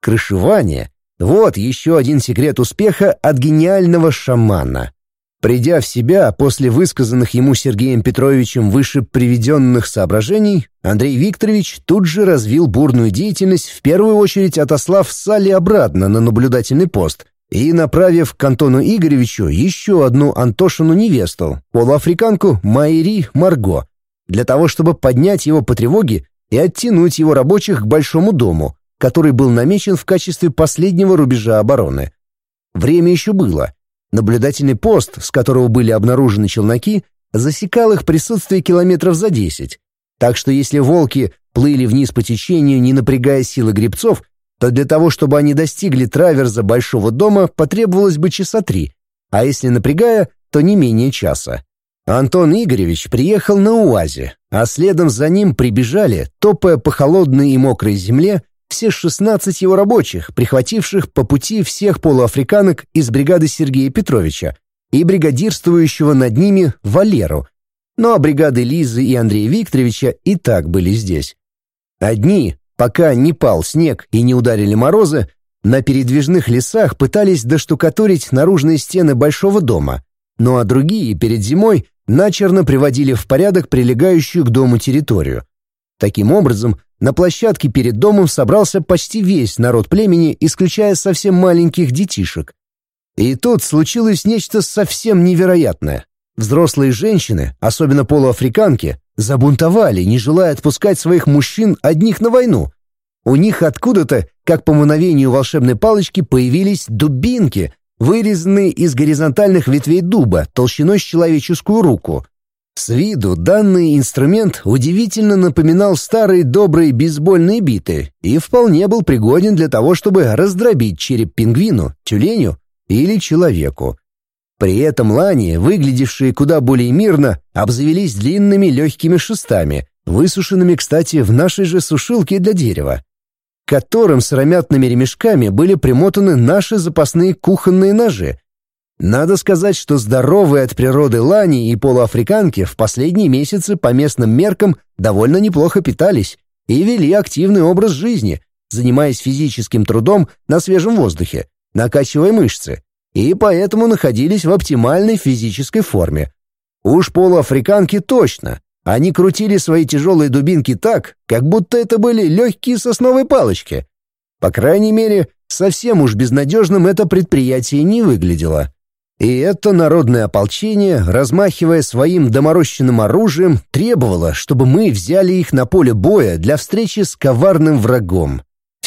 Крышевание — вот еще один секрет успеха от гениального шамана. Придя в себя после высказанных ему Сергеем Петровичем выше приведенных соображений, Андрей Викторович тут же развил бурную деятельность, в первую очередь отослав Салли обратно на наблюдательный пост — и направив к Антону Игоревичу еще одну Антошину-невесту, полуафриканку Майри Марго, для того, чтобы поднять его по тревоге и оттянуть его рабочих к Большому дому, который был намечен в качестве последнего рубежа обороны. Время еще было. Наблюдательный пост, с которого были обнаружены челноки, засекал их присутствие километров за десять. Так что если волки плыли вниз по течению, не напрягая силы грибцов, то для того, чтобы они достигли траверза большого дома, потребовалось бы часа три, а если напрягая, то не менее часа. Антон Игоревич приехал на УАЗе, а следом за ним прибежали, топая по холодной и мокрой земле, все 16 его рабочих, прихвативших по пути всех полуафриканок из бригады Сергея Петровича и бригадирствующего над ними Валеру. Но бригады Лизы и Андрея Викторовича и так были здесь. Одни, Пока не пал снег и не ударили морозы, на передвижных лесах пытались доштукатурить наружные стены большого дома, ну а другие перед зимой начерно приводили в порядок прилегающую к дому территорию. Таким образом, на площадке перед домом собрался почти весь народ племени, исключая совсем маленьких детишек. И тут случилось нечто совсем невероятное. Взрослые женщины, особенно полуафриканки, забунтовали, не желая отпускать своих мужчин одних на войну. У них откуда-то, как по мановению волшебной палочки, появились дубинки, вырезанные из горизонтальных ветвей дуба толщиной с человеческую руку. С виду данный инструмент удивительно напоминал старые добрые бейсбольные биты и вполне был пригоден для того, чтобы раздробить череп пингвину, тюленю или человеку. При этом лани, выглядевшие куда более мирно, обзавелись длинными легкими шестами, высушенными, кстати, в нашей же сушилке для дерева, к которым сыромятными ремешками были примотаны наши запасные кухонные ножи. Надо сказать, что здоровые от природы лани и полуафриканки в последние месяцы по местным меркам довольно неплохо питались и вели активный образ жизни, занимаясь физическим трудом на свежем воздухе, накачивая мышцы – и поэтому находились в оптимальной физической форме. Уж полуафриканки точно. Они крутили свои тяжелые дубинки так, как будто это были легкие сосновые палочки. По крайней мере, совсем уж безнадежным это предприятие не выглядело. И это народное ополчение, размахивая своим доморощенным оружием, требовало, чтобы мы взяли их на поле боя для встречи с коварным врагом.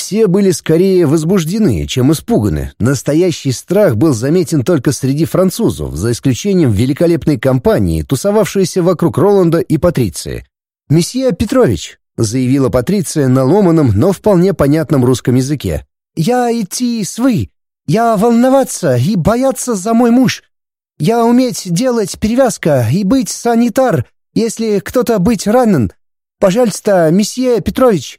Все были скорее возбуждены, чем испуганы. Настоящий страх был заметен только среди французов, за исключением великолепной компании, тусовавшейся вокруг Роланда и Патриции. «Месье Петрович», — заявила Патриция на ломаном, но вполне понятном русском языке, — «я идти с вы. Я волноваться и бояться за мой муж. Я уметь делать перевязка и быть санитар, если кто-то быть ранен. Пожалуйста, месье Петрович,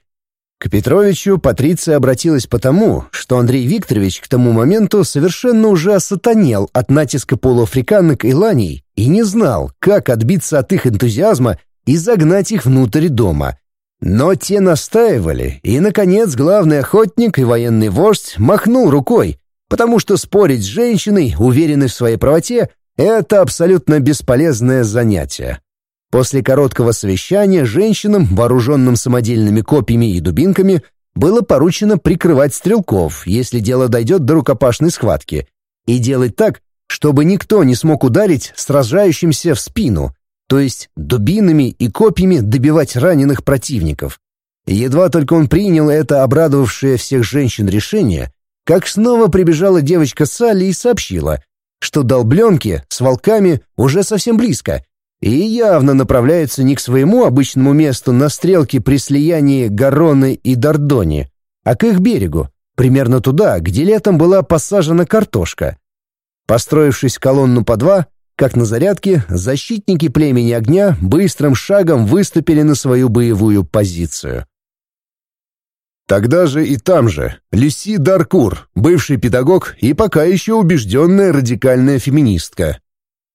к Петровичу Патриция обратилась потому, что Андрей Викторович к тому моменту совершенно уже осатанел от натиска полуафриканок и ланей и не знал, как отбиться от их энтузиазма и загнать их внутрь дома. Но те настаивали, и, наконец, главный охотник и военный вождь махнул рукой, потому что спорить с женщиной, уверенной в своей правоте, это абсолютно бесполезное занятие. После короткого совещания женщинам, вооруженным самодельными копьями и дубинками, было поручено прикрывать стрелков, если дело дойдет до рукопашной схватки, и делать так, чтобы никто не смог ударить сражающимся в спину, то есть дубинами и копьями добивать раненых противников. Едва только он принял это обрадовавшее всех женщин решение, как снова прибежала девочка Салли и сообщила, что долбленки с волками уже совсем близко — и явно направляется не к своему обычному месту на стрелке при слиянии Гароны и Дордони, а к их берегу, примерно туда, где летом была посажена картошка. Построившись колонну по два, как на зарядке, защитники племени огня быстрым шагом выступили на свою боевую позицию. Тогда же и там же Люси Даркур, бывший педагог и пока еще убежденная радикальная феминистка,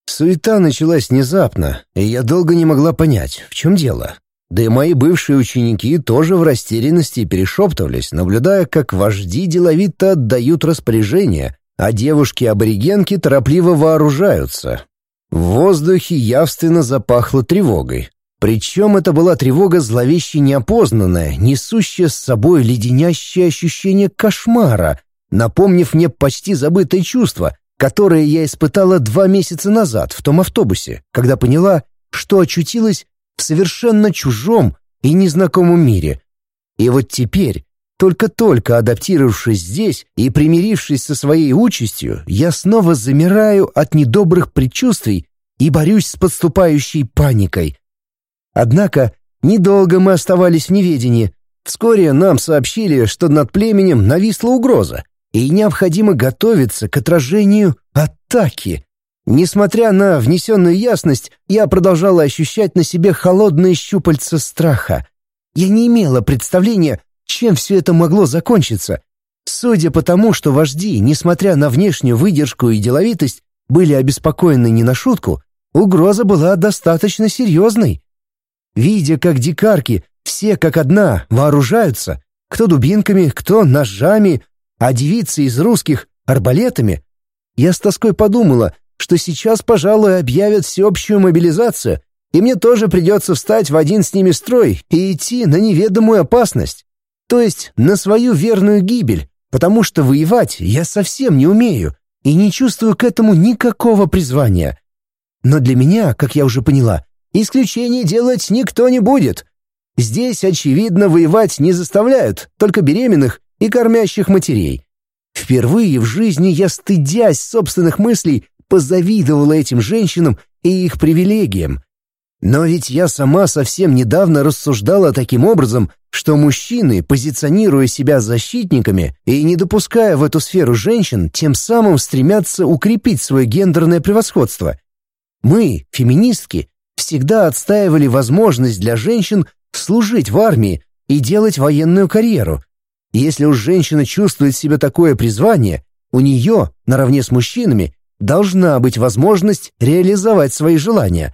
Суета началась внезапно, и я долго не могла понять, в чем дело. Да и мои бывшие ученики тоже в растерянности перешептывались, наблюдая, как вожди деловито отдают распоряжения, а девушки-аборигенки торопливо вооружаются. В воздухе явственно запахло тревогой. Причем это была тревога зловеще неопознанная, несущая с собой леденящее ощущение кошмара, напомнив мне почти забытое чувство — которое я испытала два месяца назад в том автобусе, когда поняла, что очутилась в совершенно чужом и незнакомом мире. И вот теперь, только-только адаптировавшись здесь и примирившись со своей участью, я снова замираю от недобрых предчувствий и борюсь с подступающей паникой. Однако, недолго мы оставались в неведении. Вскоре нам сообщили, что над племенем нависла угроза — и необходимо готовиться к отражению атаки. Несмотря на внесенную ясность, я продолжала ощущать на себе холодные щупальца страха. Я не имела представления, чем все это могло закончиться. Судя по тому, что вожди, несмотря на внешнюю выдержку и деловитость, были обеспокоены не на шутку, угроза была достаточно серьезной. Видя, как дикарки, все как одна, вооружаются, кто дубинками, кто ножами, а девицы из русских — арбалетами. Я с тоской подумала, что сейчас, пожалуй, объявят всеобщую мобилизацию, и мне тоже придется встать в один с ними строй и идти на неведомую опасность, то есть на свою верную гибель, потому что воевать я совсем не умею и не чувствую к этому никакого призвания. Но для меня, как я уже поняла, исключений делать никто не будет. Здесь, очевидно, воевать не заставляют, только беременных и кормящих матерей. Впервые в жизни я, стыдясь собственных мыслей, позавидовала этим женщинам и их привилегиям. Но ведь я сама совсем недавно рассуждала таким образом, что мужчины, позиционируя себя защитниками и не допуская в эту сферу женщин, тем самым стремятся укрепить свое гендерное превосходство. Мы, феминистки, всегда отстаивали возможность для женщин служить в армии и делать военную карьеру – если уж женщина чувствует в себе такое призвание, у нее, наравне с мужчинами, должна быть возможность реализовать свои желания.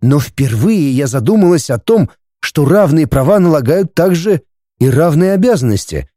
Но впервые я задумалась о том, что равные права налагают также и равные обязанности.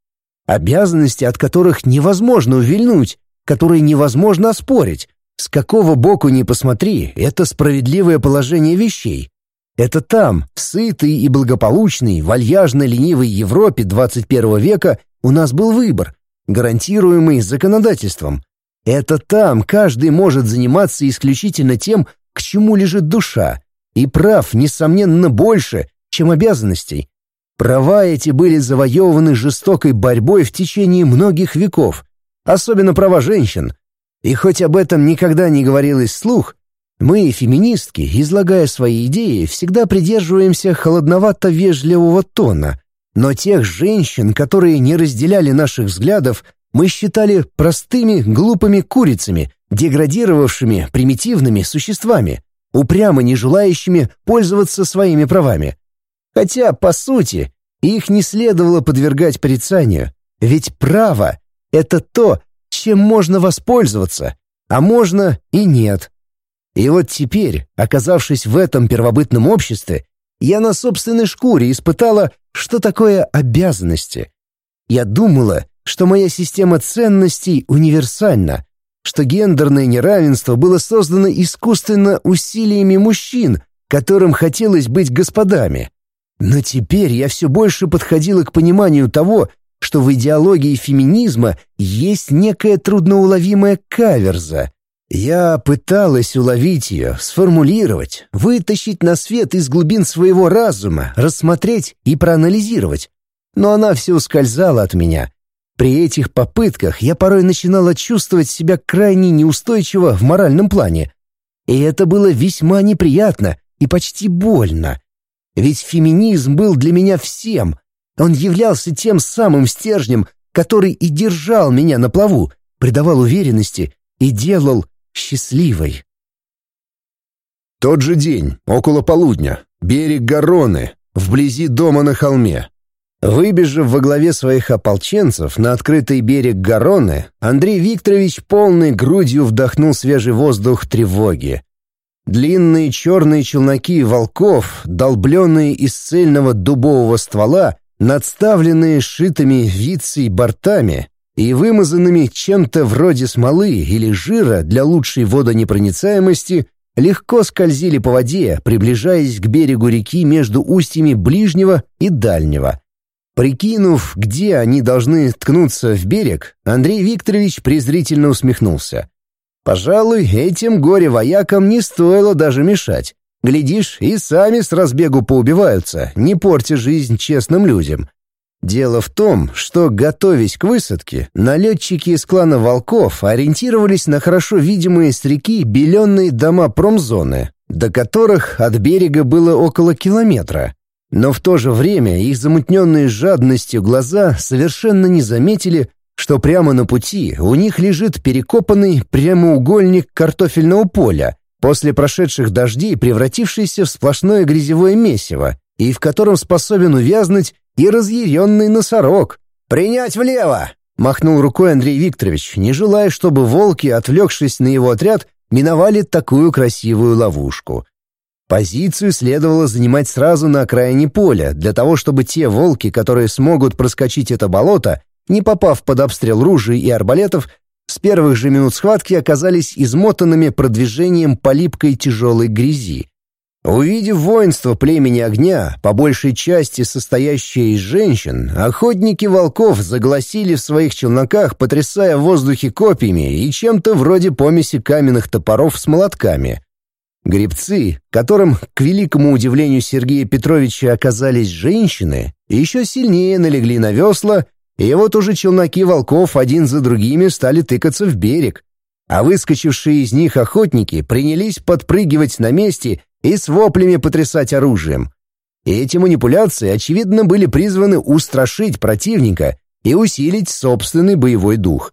Обязанности, от которых невозможно увильнуть, которые невозможно оспорить. С какого боку ни посмотри, это справедливое положение вещей. Это там, в сытой и благополучной, вальяжно-ленивой Европе 21 века у нас был выбор, гарантируемый законодательством. Это там каждый может заниматься исключительно тем, к чему лежит душа, и прав, несомненно, больше, чем обязанностей. Права эти были завоеваны жестокой борьбой в течение многих веков, особенно права женщин. И хоть об этом никогда не говорилось слух, мы, феминистки, излагая свои идеи, всегда придерживаемся холодновато-вежливого тона, но тех женщин, которые не разделяли наших взглядов, мы считали простыми, глупыми курицами, деградировавшими, примитивными существами, упрямо не желающими пользоваться своими правами. Хотя, по сути, их не следовало подвергать порицанию, ведь право — это то, чем можно воспользоваться, а можно и нет. И вот теперь, оказавшись в этом первобытном обществе, я на собственной шкуре испытала, что такое обязанности. Я думала, что моя система ценностей универсальна, что гендерное неравенство было создано искусственно усилиями мужчин, которым хотелось быть господами. Но теперь я все больше подходила к пониманию того, что в идеологии феминизма есть некая трудноуловимая каверза, я пыталась уловить ее, сформулировать, вытащить на свет из глубин своего разума, рассмотреть и проанализировать. Но она все ускользала от меня. При этих попытках я порой начинала чувствовать себя крайне неустойчиво в моральном плане. И это было весьма неприятно и почти больно. Ведь феминизм был для меня всем. Он являлся тем самым стержнем, который и держал меня на плаву, придавал уверенности и делал счастливой. Тот же день, около полудня, берег Гароны, вблизи дома на холме. Выбежав во главе своих ополченцев на открытый берег Гароны, Андрей Викторович полной грудью вдохнул свежий воздух тревоги. Длинные черные челноки волков, долбленные из цельного дубового ствола, надставленные шитыми вицей бортами, и вымазанными чем-то вроде смолы или жира для лучшей водонепроницаемости, легко скользили по воде, приближаясь к берегу реки между устьями ближнего и дальнего. Прикинув, где они должны ткнуться в берег, Андрей Викторович презрительно усмехнулся. Пожалуй, этим горе-воякам не стоило даже мешать. Глядишь, и сами с разбегу поубиваются, не портя жизнь честным людям. Дело в том, что, готовясь к высадке, налетчики из клана «Волков» ориентировались на хорошо видимые с реки беленные дома промзоны, до которых от берега было около километра. Но в то же время их замутненные жадностью глаза совершенно не заметили, что прямо на пути у них лежит перекопанный прямоугольник картофельного поля, после прошедших дождей превратившийся в сплошное грязевое месиво, и в котором способен увязнуть и разъяренный носорог. «Принять влево!» — махнул рукой Андрей Викторович, не желая, чтобы волки, отвлекшись на его отряд, миновали такую красивую ловушку. Позицию следовало занимать сразу на окраине поля, для того чтобы те волки, которые смогут проскочить это болото, не попав под обстрел ружей и арбалетов, с первых же минут схватки оказались измотанными продвижением по липкой тяжелой грязи. Увидев воинство племени огня, по большей части состоящее из женщин, охотники волков загласили в своих челноках, потрясая в воздухе копьями и чем-то вроде помеси каменных топоров с молотками. Гребцы, которым, к великому удивлению Сергея Петровича, оказались женщины, еще сильнее налегли на весла, и вот уже челноки волков один за другими стали тыкаться в берег, а выскочившие из них охотники принялись подпрыгивать на месте и с воплями потрясать оружием. Эти манипуляции, очевидно, были призваны устрашить противника и усилить собственный боевой дух.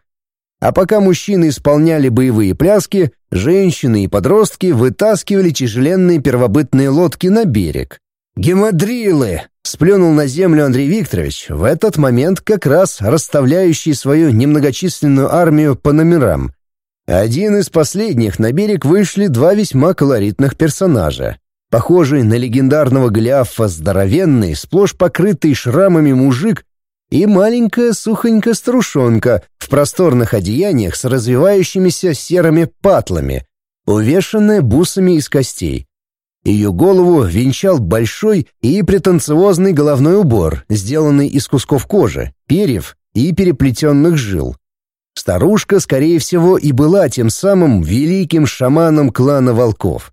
А пока мужчины исполняли боевые пляски, женщины и подростки вытаскивали тяжеленные первобытные лодки на берег. «Гемодрилы!» — сплюнул на землю Андрей Викторович, в этот момент как раз расставляющий свою немногочисленную армию по номерам. Один из последних на берег вышли два весьма колоритных персонажа. Похожий на легендарного Голиафа здоровенный, сплошь покрытый шрамами мужик и маленькая сухонькая старушонка в просторных одеяниях с развивающимися серыми патлами, увешанная бусами из костей. Ее голову венчал большой и претенциозный головной убор, сделанный из кусков кожи, перьев и переплетенных жил. Старушка, скорее всего, и была тем самым великим шаманом клана волков.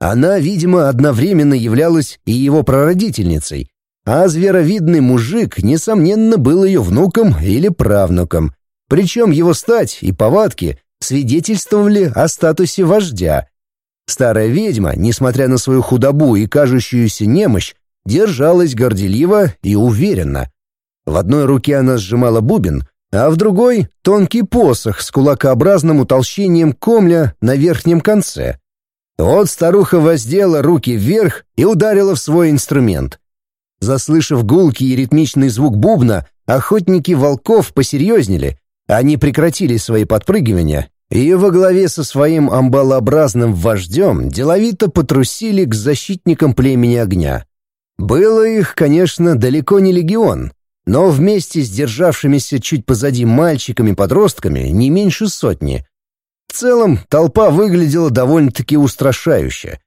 Она, видимо, одновременно являлась и его прародительницей, а зверовидный мужик, несомненно, был ее внуком или правнуком. Причем его стать и повадки свидетельствовали о статусе вождя. Старая ведьма, несмотря на свою худобу и кажущуюся немощь, держалась горделиво и уверенно. В одной руке она сжимала бубен, а в другой — тонкий посох с кулакообразным утолщением комля на верхнем конце. Вот старуха воздела руки вверх и ударила в свой инструмент. Заслышав гулкий и ритмичный звук бубна, охотники волков посерьезнели, они прекратили свои подпрыгивания и во главе со своим амбалообразным вождем деловито потрусили к защитникам племени огня. Было их, конечно, далеко не легион, но вместе с державшимися чуть позади мальчиками-подростками не меньше сотни. В целом толпа выглядела довольно-таки устрашающе.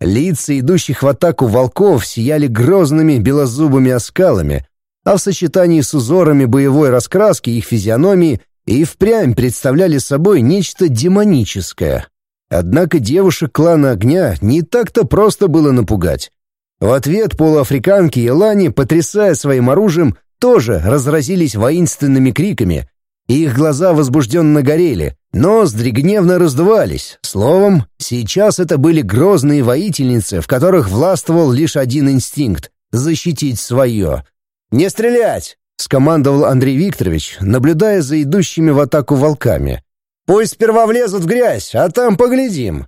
Лица идущих в атаку волков сияли грозными белозубыми оскалами, а в сочетании с узорами боевой раскраски их физиономии и впрямь представляли собой нечто демоническое. Однако девушек клана огня не так-то просто было напугать. В ответ полуафриканки и потрясая своим оружием, тоже разразились воинственными криками. Их глаза возбужденно горели, ноздри гневно раздувались. Словом, сейчас это были грозные воительницы, в которых властвовал лишь один инстинкт — защитить свое. «Не стрелять!» — скомандовал Андрей Викторович, наблюдая за идущими в атаку волками. «Пусть сперва влезут в грязь, а там поглядим!»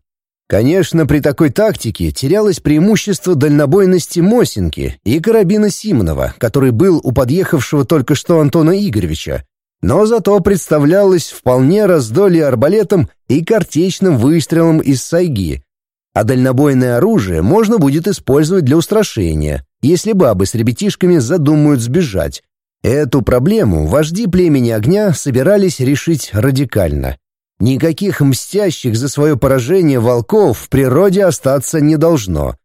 Конечно, при такой тактике терялось преимущество дальнобойности Мосинки и карабина Симонова, который был у подъехавшего только что Антона Игоревича, но зато представлялось вполне раздолье арбалетом и картечным выстрелом из сайги, а дальнобойное оружие можно будет использовать для устрашения, если бабы с ребятишками задумают сбежать. Эту проблему вожди племени огня собирались решить радикально — Никаких мстящих за свое поражение волков в природе остаться не должно.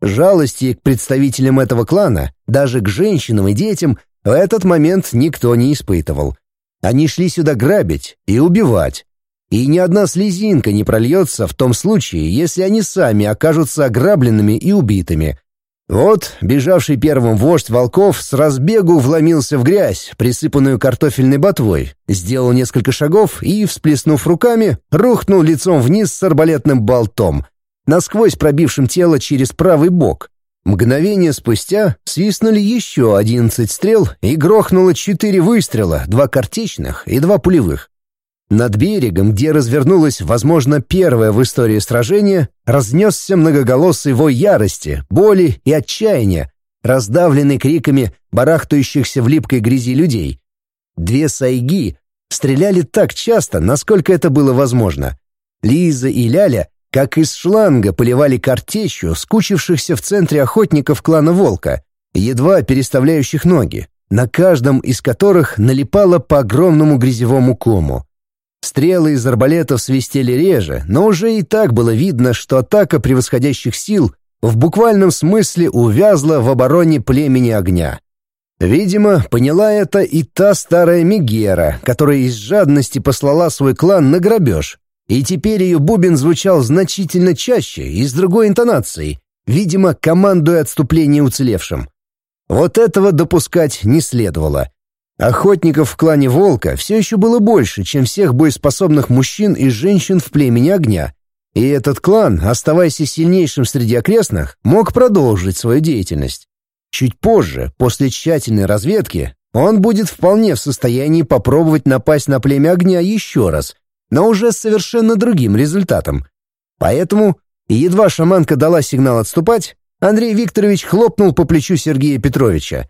Жалости к представителям этого клана, даже к женщинам и детям, в этот момент никто не испытывал. Они шли сюда грабить и убивать. И ни одна слезинка не прольется в том случае, если они сами окажутся ограбленными и убитыми. Вот, бежавший первым вождь волков с разбегу вломился в грязь, присыпанную картофельной ботвой, сделал несколько шагов и, всплеснув руками, рухнул лицом вниз с арбалетным болтом, насквозь пробившим тело через правый бок. Мгновение спустя свистнули еще одиннадцать стрел и грохнуло четыре выстрела, два картечных и два пулевых. Над берегом, где развернулось, возможно, первое в истории сражение, разнесся многоголосый вой ярости, боли и отчаяния, раздавленный криками барахтающихся в липкой грязи людей. Две сайги стреляли так часто, насколько это было возможно. Лиза и Ляля, как из шланга, поливали картечью скучившихся в центре охотников клана Волка, едва переставляющих ноги, на каждом из которых налипало по огромному грязевому кому — Стрелы из арбалетов свистели реже, но уже и так было видно, что атака превосходящих сил в буквальном смысле увязла в обороне племени огня. Видимо, поняла это и та старая Мегера, которая из жадности послала свой клан на грабеж. И теперь ее бубен звучал значительно чаще и с другой интонацией, видимо, командуя отступление уцелевшим. Вот этого допускать не следовало — Охотников в клане Волка все еще было больше, чем всех боеспособных мужчин и женщин в племени огня. И этот клан, оставаясь сильнейшим среди окрестных, мог продолжить свою деятельность. Чуть позже, после тщательной разведки, он будет вполне в состоянии попробовать напасть на племя огня еще раз, но уже с совершенно другим результатом. Поэтому, едва шаманка дала сигнал отступать, Андрей Викторович хлопнул по плечу Сергея Петровича.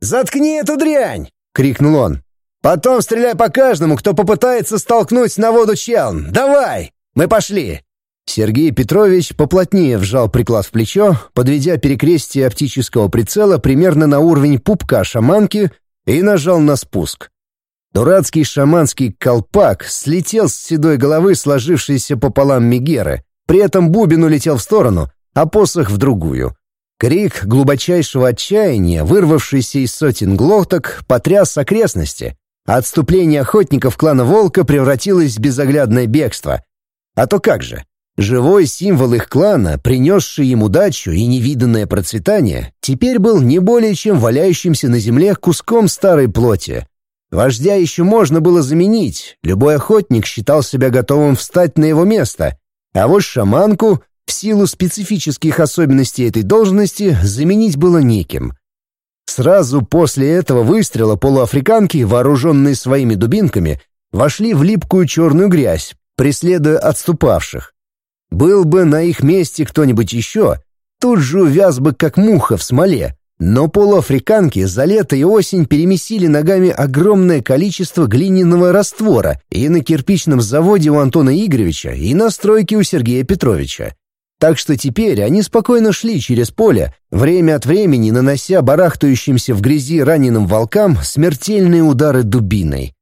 «Заткни эту дрянь!» — крикнул он. «Потом стреляй по каждому, кто попытается столкнуть на воду чел. Давай! Мы пошли!» Сергей Петрович поплотнее вжал приклад в плечо, подведя перекрестие оптического прицела примерно на уровень пупка шаманки и нажал на спуск. Дурацкий шаманский колпак слетел с седой головы сложившейся пополам Мегеры, при этом бубен улетел в сторону, а посох в другую. Крик глубочайшего отчаяния, вырвавшийся из сотен глоток, потряс окрестности. Отступление охотников клана Волка превратилось в безоглядное бегство. А то как же? Живой символ их клана, принесший им удачу и невиданное процветание, теперь был не более чем валяющимся на земле куском старой плоти. Вождя еще можно было заменить, любой охотник считал себя готовым встать на его место, а вот шаманку в силу специфических особенностей этой должности заменить было неким. Сразу после этого выстрела полуафриканки, вооруженные своими дубинками, вошли в липкую черную грязь, преследуя отступавших. Был бы на их месте кто-нибудь еще, тут же увяз бы как муха в смоле, но полуафриканки за лето и осень перемесили ногами огромное количество глиняного раствора и на кирпичном заводе у Антона Игоревича, и на стройке у Сергея Петровича так что теперь они спокойно шли через поле, время от времени нанося барахтающимся в грязи раненым волкам смертельные удары дубиной.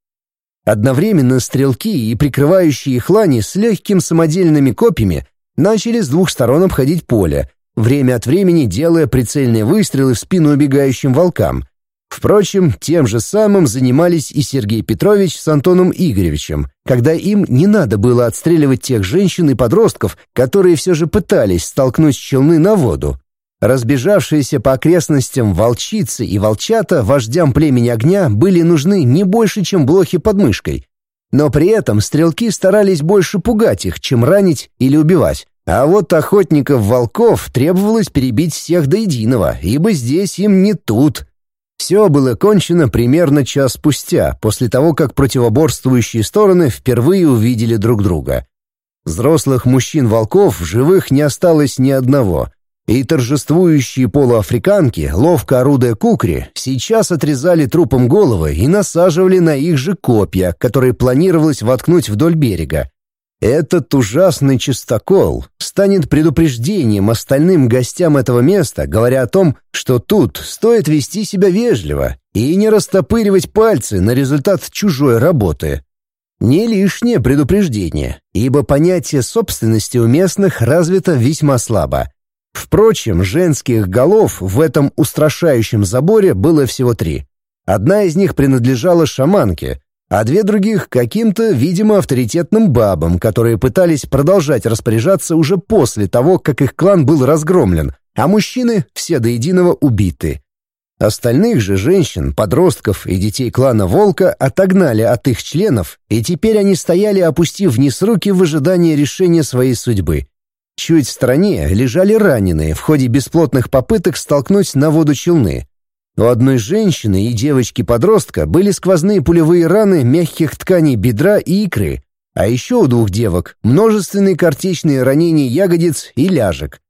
Одновременно стрелки и прикрывающие их лани с легким самодельными копьями начали с двух сторон обходить поле, время от времени делая прицельные выстрелы в спину убегающим волкам, Впрочем, тем же самым занимались и Сергей Петрович с Антоном Игоревичем, когда им не надо было отстреливать тех женщин и подростков, которые все же пытались столкнуть челны на воду. Разбежавшиеся по окрестностям волчицы и волчата вождям племени огня были нужны не больше, чем блохи под мышкой. Но при этом стрелки старались больше пугать их, чем ранить или убивать. А вот охотников-волков требовалось перебить всех до единого, ибо здесь им не тут, все было кончено примерно час спустя, после того, как противоборствующие стороны впервые увидели друг друга. Взрослых мужчин-волков в живых не осталось ни одного, и торжествующие полуафриканки, ловко орудая кукри, сейчас отрезали трупом головы и насаживали на их же копья, которые планировалось воткнуть вдоль берега, этот ужасный чистокол станет предупреждением остальным гостям этого места, говоря о том, что тут стоит вести себя вежливо и не растопыривать пальцы на результат чужой работы. Не лишнее предупреждение, ибо понятие собственности у местных развито весьма слабо. Впрочем, женских голов в этом устрашающем заборе было всего три. Одна из них принадлежала шаманке — а две других — каким-то, видимо, авторитетным бабам, которые пытались продолжать распоряжаться уже после того, как их клан был разгромлен, а мужчины — все до единого убиты. Остальных же женщин, подростков и детей клана Волка отогнали от их членов, и теперь они стояли, опустив вниз руки в ожидании решения своей судьбы. Чуть в стороне лежали раненые в ходе бесплотных попыток столкнуть на воду челны. У одной женщины и девочки-подростка были сквозные пулевые раны мягких тканей бедра и икры, а еще у двух девок множественные картечные ранения ягодиц и ляжек.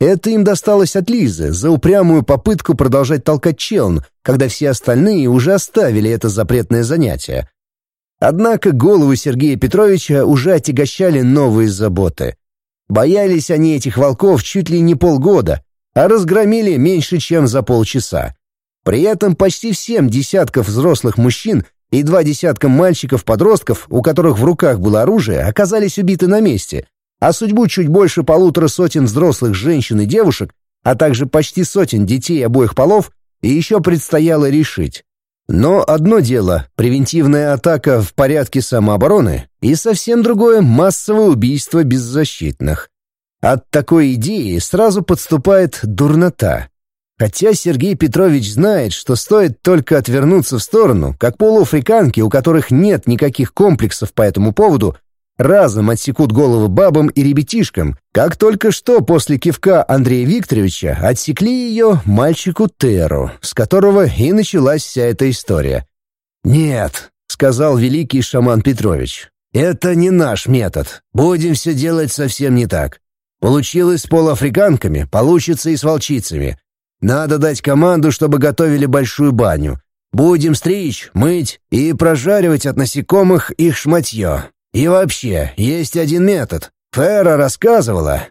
Это им досталось от Лизы за упрямую попытку продолжать толкать челн, когда все остальные уже оставили это запретное занятие. Однако голову Сергея Петровича уже отягощали новые заботы. Боялись они этих волков чуть ли не полгода, а разгромили меньше, чем за полчаса. При этом почти в семь десятков взрослых мужчин и два десятка мальчиков-подростков, у которых в руках было оружие, оказались убиты на месте, а судьбу чуть больше полутора сотен взрослых женщин и девушек, а также почти сотен детей обоих полов, и еще предстояло решить. Но одно дело — превентивная атака в порядке самообороны, и совсем другое — массовое убийство беззащитных. От такой идеи сразу подступает дурнота. Хотя Сергей Петрович знает, что стоит только отвернуться в сторону, как полуафриканки, у которых нет никаких комплексов по этому поводу, разом отсекут головы бабам и ребятишкам, как только что после кивка Андрея Викторовича отсекли ее мальчику Теру, с которого и началась вся эта история. «Нет», — сказал великий шаман Петрович, — «это не наш метод. Будем все делать совсем не так. Получилось с полуафриканками, получится и с волчицами. Надо дать команду, чтобы готовили большую баню. Будем стричь, мыть и прожаривать от насекомых их шматье. И вообще, есть один метод. Фера рассказывала.